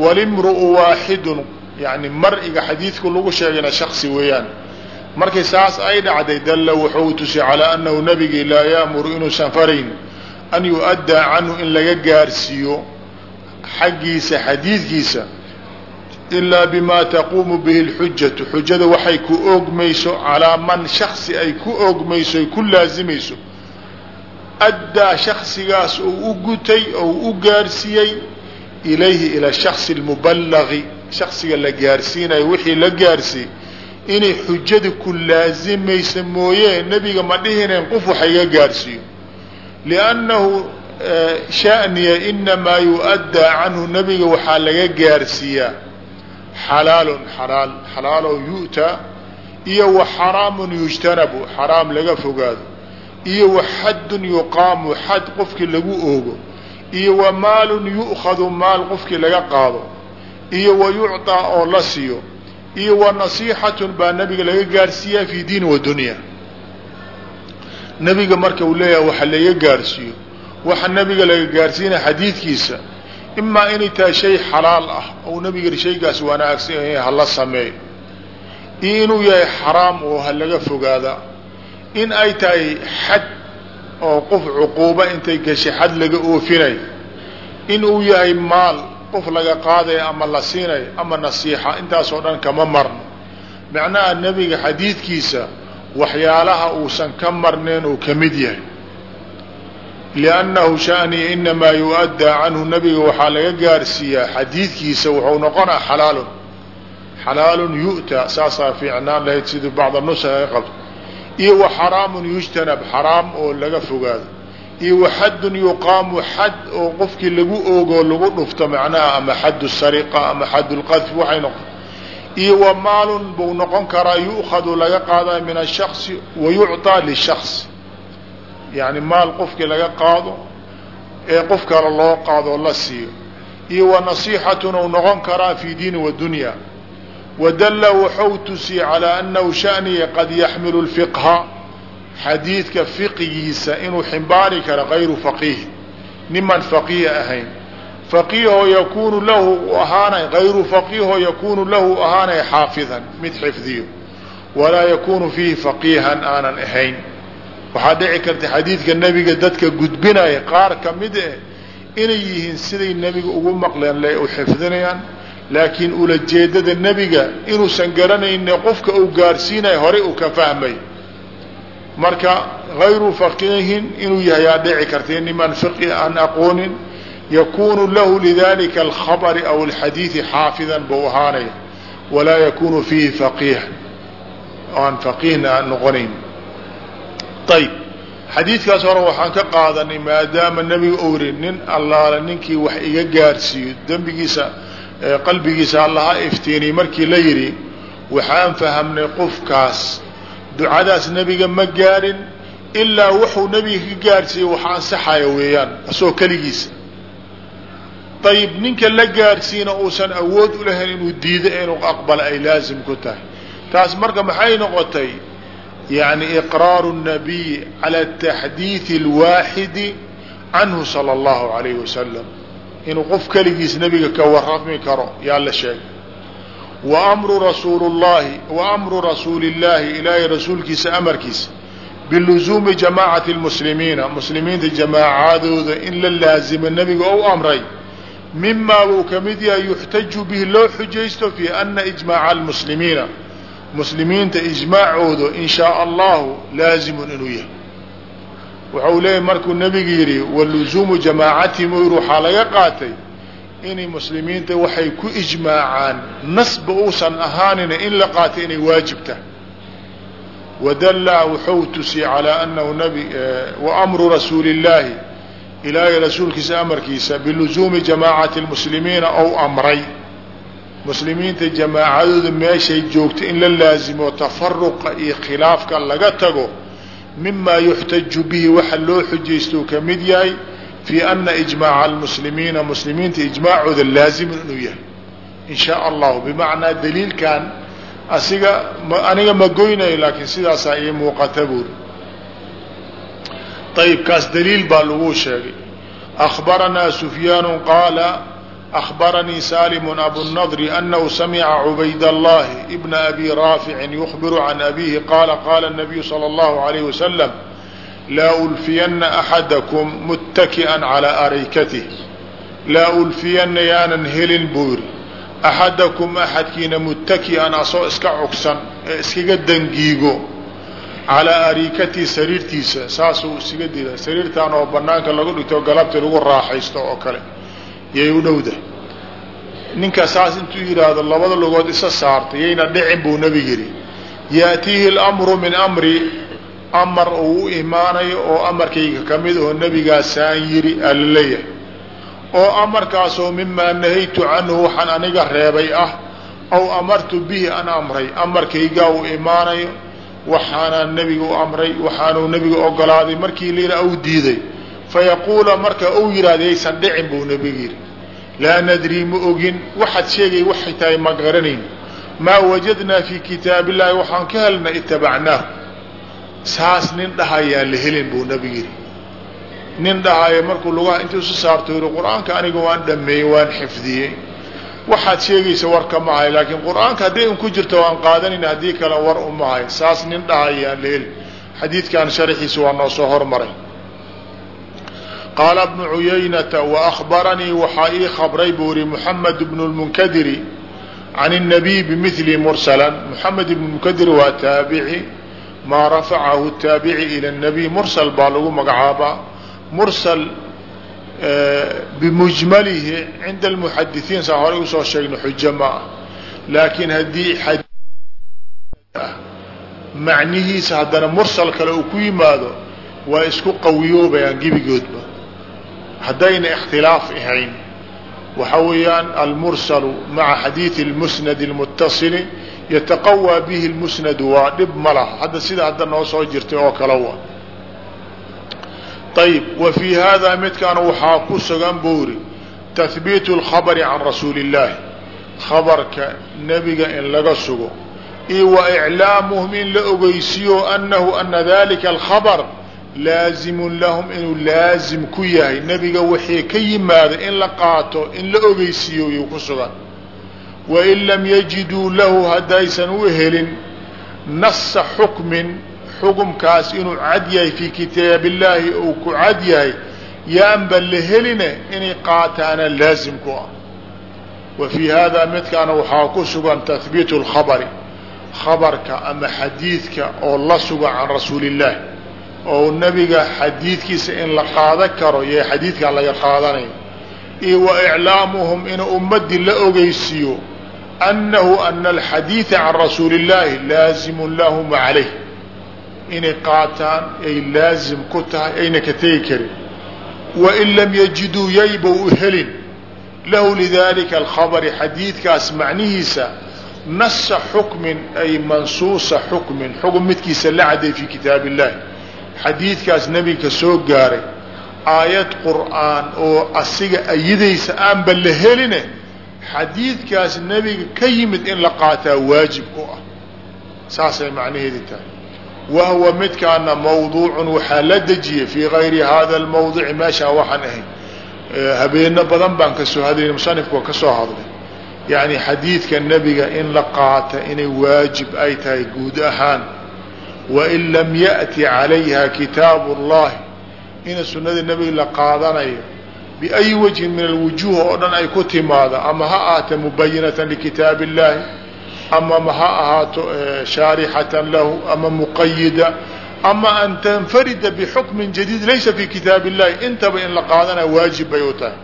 Walimru'u waaxidun yani mar'iga xadiidku lagu sheegayna shaksi weeyaan. Markii saas ay dhacday dalla wuxuu tusay calaa annahu nabigii laa yaamuru inuusan farayn an yu-addaa canhu in laga gaarsiiyo xaggiisa xadiidkiisa ilaa bimaa taquumu bihi lxujatu xujada waxay ku oogmayso calaa man shaksi ay ku oogmayso ay ku laazimayso addaa shaksigaas ou u gutay ou u gaarsiiyey ilayhi ila shaksi lmuballagi shaksiga la gaarsiinayo wixii la gaarsiiyey. Inay xujada ku laazimaysa mooye nebiga ma dhihinayn qof waxa iga gaarsiiyo. Liannahu shaniya inamaa yu-addaa canhu nebiga waxaa laga gaarsiiyaa xalaalun xalaal xalaalow yu'taa iyo wa xaraamun yujtanabu xaraam laga fogaado iyo wa xaddun yuqaamu xad qofkii lagu oogo iyo wa maalun yu'khadu maal qofkii laga qaado iyo wa yucطaa oo la siiyo iyo wa nasiixatun baa nabiga laga gaarsiiyaa fi diin wa dunya nebiga marka uu leeyahay waxa laga gaarsiiyo waxa nabiga laga gaarsiinaya xadiidkiisa imaa inay tahay shay xalaal ah ou nabiga yihi shaygaas wanaagsan yahay hala sameeyo iyo inuu yahay xaraam oo ha laga fogaada. In ay tahay xad oo qof cuquuba intay gashay xad laga oofinayo in uu yahay maal qof laga qaadayo ama la siinayo ama nasiixa intaasoo dhan kama marno macnaha nebiga xadiidkiisa waxyaalaha uusan ka marneen uu ka mid yahay liannahu shaniya inamaa yu-addaa canhu nabiga waxaa laga gaarsiiyaa xadiidkiisa wuxuu noqonaa xalaalun xalaalun yu'taa saasaa fiicnaan lahayd sidii bacda nusa ay qabto iyo wa xaraamun yujtanab xaraam oo laga fogaado iyo wa xaddun yuqaamu xad oo qofkii lagu oogoo lagu dhufto macnaha ama xaddu sariqa ama xaddu lqadfi waxay noqon iyo wa maalun buu noqon karaa yu'khadu laga qaadayo min ashaksi wa yucطaa lishaks yani maal qofkii laga qaado ee qof kale loo qaadoo la siiyo. Iyo wa nasiixatun ou noqon karaa fi diini wadunya wadalla waxau tusiyey calaa annahu shaniya qad yaxmilu lfiqha xadiidka fiqigiisa inuu ximbaari karo kayru faqiih niman faqiih ahayn. Faqiihoo yakunu lahu ahaanay hayru faqiihoo yakunu lahu ahaanay xaafidan mid xifdiyo. Walaa yakunu fiihi faqiihan aanan ahayn waxaa dhici karta xadiidka nebiga dadka gudbinaya qaar ka mid eh inay yihiin siday nebiga ugu maqleen le u xifdinayaan. Laakiin ulajeedada nebiga inuusan garanayne qofka uu gaarsiinayo horey uu ka fahmay. Marka hayru faqiihin inuu yahay aa dhici karta niman fiqi aan aqoonin yakunu lahu lidalika alkhabari aw alxadiidi xaafidan buu ahaanaya. Walaa yakunu fiihi faqiih. Aan faqiihna aan noqonayn ayb xadiidkaas hore waxaan ka qaadanay maadaama nebiga ou ri nin allaale ninkii wax iga gaarsiiyo dembigiisa qalbigiisa allaha iftiinay markii la yidhi waxaan fahamnay qofkaas ducadaas nebiga ma gaarin ilaa wuxuu nebiga ka gaarsiiyey wax ansaxaya weeyaan asagoo keligiisa. Ayib ninka la gaarsiina uusan awood u lahayn inuu diido inuu aqbala ay laazim ku tahay. Taas marka maxay noqotay yani iqraaru الnabiy calى taxdiiثi اlwaaxidi canhu salى اllahu alayh wasalam inuu qof keligiis nebiga ka warami karo yaa la sheegay wamru rasuul llahi waamru rasuuli اllahi ilaahay rasuulkiisa amarkiisa biluzuumi jamaacati اlmuslimiina muslimiinta jamaacadooda in la laazimo nebiga ou amray mimaa buu ka mid yahay yuxtaju bihi loo xujaysto fi ana ijmaaca almuslimiina muslimiinta ijmaacooda in shaa allahu laazimun inuu yahay. Wuxuu leeyahy markuu nebigu yidhi waluzuumu jamaacatihim u yidhi waxaa laga qaatay inay muslimiinta waxay ku ijmaacaan nasba uusan ahaanina in la qaato inay waajibta wadalla wuxuu tusiyey calaa anahu nabi wa amru rasuuli ilaahay rasuulkiisa amarkiisa biluzuumi jamaacati lmuslimiina ou amray muslimiinta jamaacadooda meeshay joogto in la laazimo tafaruqa iyo khilaafka laga tago mima yuxtaju bihi waxa loo xujaysto ka yahay fii ana ijmaaca almuslimiina muslimiinta ijmaacooda laazimun inuu yahay. In shaa allahu bimacnaa daliilkan asiga aniga ma goynayo laakiin sidaasaa ii muuqata buuri. Ayib kaas daliil baa lagu sheegay. Akbaranaa sufyaanu qaala أخبرني سالم أبو النضر أنه سمع عبيد الله ابن أبي رافع يخبر عن أبيه قال قال النبي صلى الله عليه وسلم لا ألفين أحدكم متكئا على أريكته لا ألفين yaanan helin buu yidhi أxadakum أxadkiina mutaki'an asoo iska cugsan ee iskaga dangiigo calaa arikatii sariirtiisa saasuu isaga dila sariirtan oo banaanka lagu dhigto galabtii lagu raaxaysto oo kale yay u dhowda. Ninka saas intuu yidhaahdo labada lugood isa saarta yayna dhicin buu nebigu yidhi yaatiihi اlamru min amri amar uu u imaanayo oo amarkayga ka mid aho nebigaasaan yidhi alaleeyahay oo amarkaasoo mimaa nahaytu canhu waxaan aniga reebay ah aw amartu bihi an amray amarkaygaa uu imaanayo waxaanaan nebiga u amray waxaanuu nebiga ogolaaday markii layidha u diiday fayaquula marka uu yidhahda yaysan dhicin buu nebiga yidhi laa nadri ma ogin waxaad sheegay waxay tahay ma garanayn maa wajadnaa fii kitaab illahi waxaan ka helna itabacnaahu saas nin dhahayaan la helin buu nebiga yidhi nin dhahaya markuu lugaha intuu isu saarto yidhi qur'aanka aniga waan dhameeyey waan xifdiyey waxaad sheegaysa war kama hayo laakiin qur'aanka hadday un ku jirto waan qaadanayna haddii kale war uma hayo saas nin dhahayaan la helin xadiidkan sharxiisa waa noo soo hormaray qaala bnu cuyaynata waأkhbaranii waxaa ii khabray buu yihi moxamed bnu lmunkadiri can الnabiy bimili mursala moxamed ibnu munkadir waa taabici maa rafacahu taabici ilى الnabiy mursal baa lagu magacaabaa mursal bimujmalihi cinda almuxadisiin saa horey usoo sheegna xujo ma ah laakiin haddii macnihiisa haddana mursal kale uu ku yimaado waa isku qawiyoobayaan gebigoodba haddayna ikhtilaaf ahayn waxa weeyaan almursalu maca xadiidi اlmusnad اlmutasili yataqawى bihi اlmusnadu waa dhib ma laha hadda sida hadda noo soo jirtay oo kale wa ayb wa fii hada midkan waxaa ku sugan buu yidhi tahbiitu اlkhabari can rasuuli اllahi khabarka nebiga in laga sugo iyo wa iclaamuhum in la ogeysiyo anahu ana dalika alkhabr laazimun lahum inuu laazim ku yahay. Nebiga wixii ka yimaada in la qaato in la ogeysiiyo yuu ku sugan. Wain lam yajiduu lahu haddaysan u helin nasa xukmin xukumkaas inuu cad yahay fii kitaab illaahi uu ku cad yahay yaanba la heline inay qaataana laazim ku ah. Wa fii hada midkaana waxaa ku sugan tahbiitu lkhabari khabarka ama xadiidka oo la suga can rasuuli illahi oo nebiga xadiidkiisa in la qaadan karo iyo xadiidkan laga qaadanayo. Iyo wa iclaamuhum inuu ummadii la ogeysiiyo annahu ana alxadiida can rasuuli illahi laazimun lahum calayh. Inay qaataan ay laazim ku tahay ayna ka tegi karin. Wain lam yajiduu yayba u helin. Lahu lidalika alkhabari xadiidkaas macnihiisa nasa xukmin ay mansuusa xukmin. Xukm midkiisa la caday fi kitaab illahi xadiidkaas nebiga soo gaaray aayad qur'aan oo asiga ayidaysa aanba la heline xadiidkaas nebiga ka yimid in la qaataa waajib ku ah. Saasay macnaheedi tahay. Wa midkaana mawduucun waxaa la dejiyey fii gayri hada almawdici meeshaan waxaan ahayn. Habeeno badan baan ka soo hadlayna musanifku ka soo hadlay. Yacni xadiidka nebiga in la qaata inay waajib ay tahay guud ahaan wain lam yأti calayha kitaabu اllahi ina sunada nebiga la qaadanayo biأyi wajhin min alwujuh oo dhan ay ku timaado ama ha ahaato mubayinatan likitaab اllahi ama ma ha ahaato shaarixatan lahu ama muqayida ama an tanfarida bxukmin jadiid laysa fi kitaab اllahi intaba in la qaadanayo waajib bay u tahay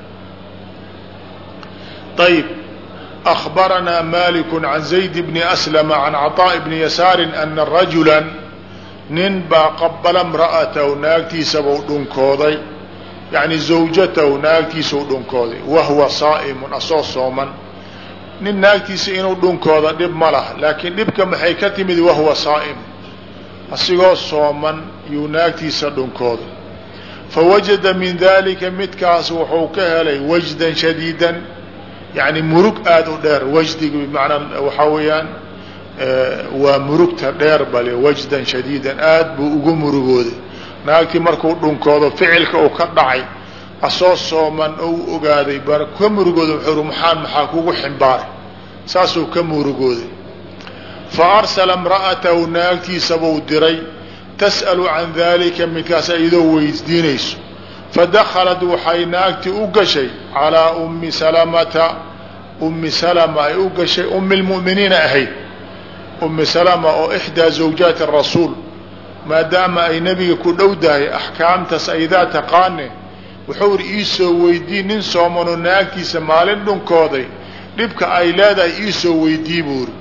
ayb أخبرnaa malik عan زayd bn أslm عan cطاء bni yasaari ana rajula nin baa qabala mra'atahu naagtiisabau dhunkooday yani zawjatahu naagtiisau dhunkooday wahuwa saa'imun asoo sooman. Nin naagtiisa inuu dhunkooda dhib ma lah laakiin dhibka maxay ka timid wahuwa saa'im asigoo sooman yuu naagtiisa dhunkooday. Fawajada min dalika midkaas wuxuu ka helay wajdan shadiidan yani murug aada u dheer wajdiga bmanaa waxaa weeyaan waa murugta dheer bale wajdan shadiidan aad buu ugu murugooday. Naagtii markuu dhunkoodo ficilka uu ka dhacay asoo sooman ou ogaaday ka murugooda wuxuu maxaan maxaa kugu ximbaaray saasuu ka murugooday. Fa arsala imra'atahu naagtiisabuu diray tas'alu can dalika midkaas iyadoo weydiinayso fadakhalat waxay naagtii u gashay calaa ummi salamata. Ummi salama ay u gashay ummi lmu'miniina ahayd ummi salama oo ixdaa zawjaati rasuul maadaama ay nebiga ku dhowdahay axkaamtaas aydaa taqaane wuxuu iri iisoo weydii nin soomanoo naagtiisa maalin dhunkooday dhibka ay leedahay iisoo weydii buuri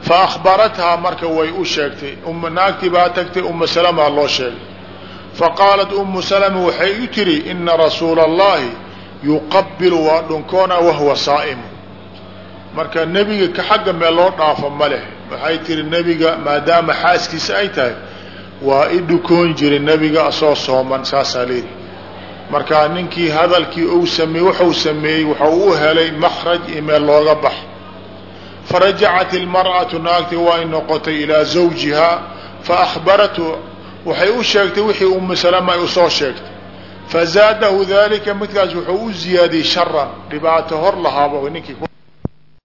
fa akhbarathaa marka way u sheegtay naagtii baa tagtay ummu salama loo sheegay. Faqaalat ummu salama waxay u tidhi ina rasuula allahi yuqabilu waa dhunkoona wahuwa saa'imu marka nebiga ka xagga meel loo dhaafo ma leh. Waxay tihi nebiga maadaama xaaskiisa ay tahay waa i dhukoon jiray nebiga asoo sooman saasaa leeyihi marka ninkii hadalkii uu sameey wuxuu sameeyey wuxuu u helay makraj iyo meel looga bax. Farajacat ilmar'atu naagtii waa y noqotay ilaa zawjihaa faahbaratu waxay u sheegtay wixii umu salama ay u soo sheegtay. Fazaadahu dalika midkaas wuxuu u ziyaadiyey sharan dhibaato hor lahaaba ninkii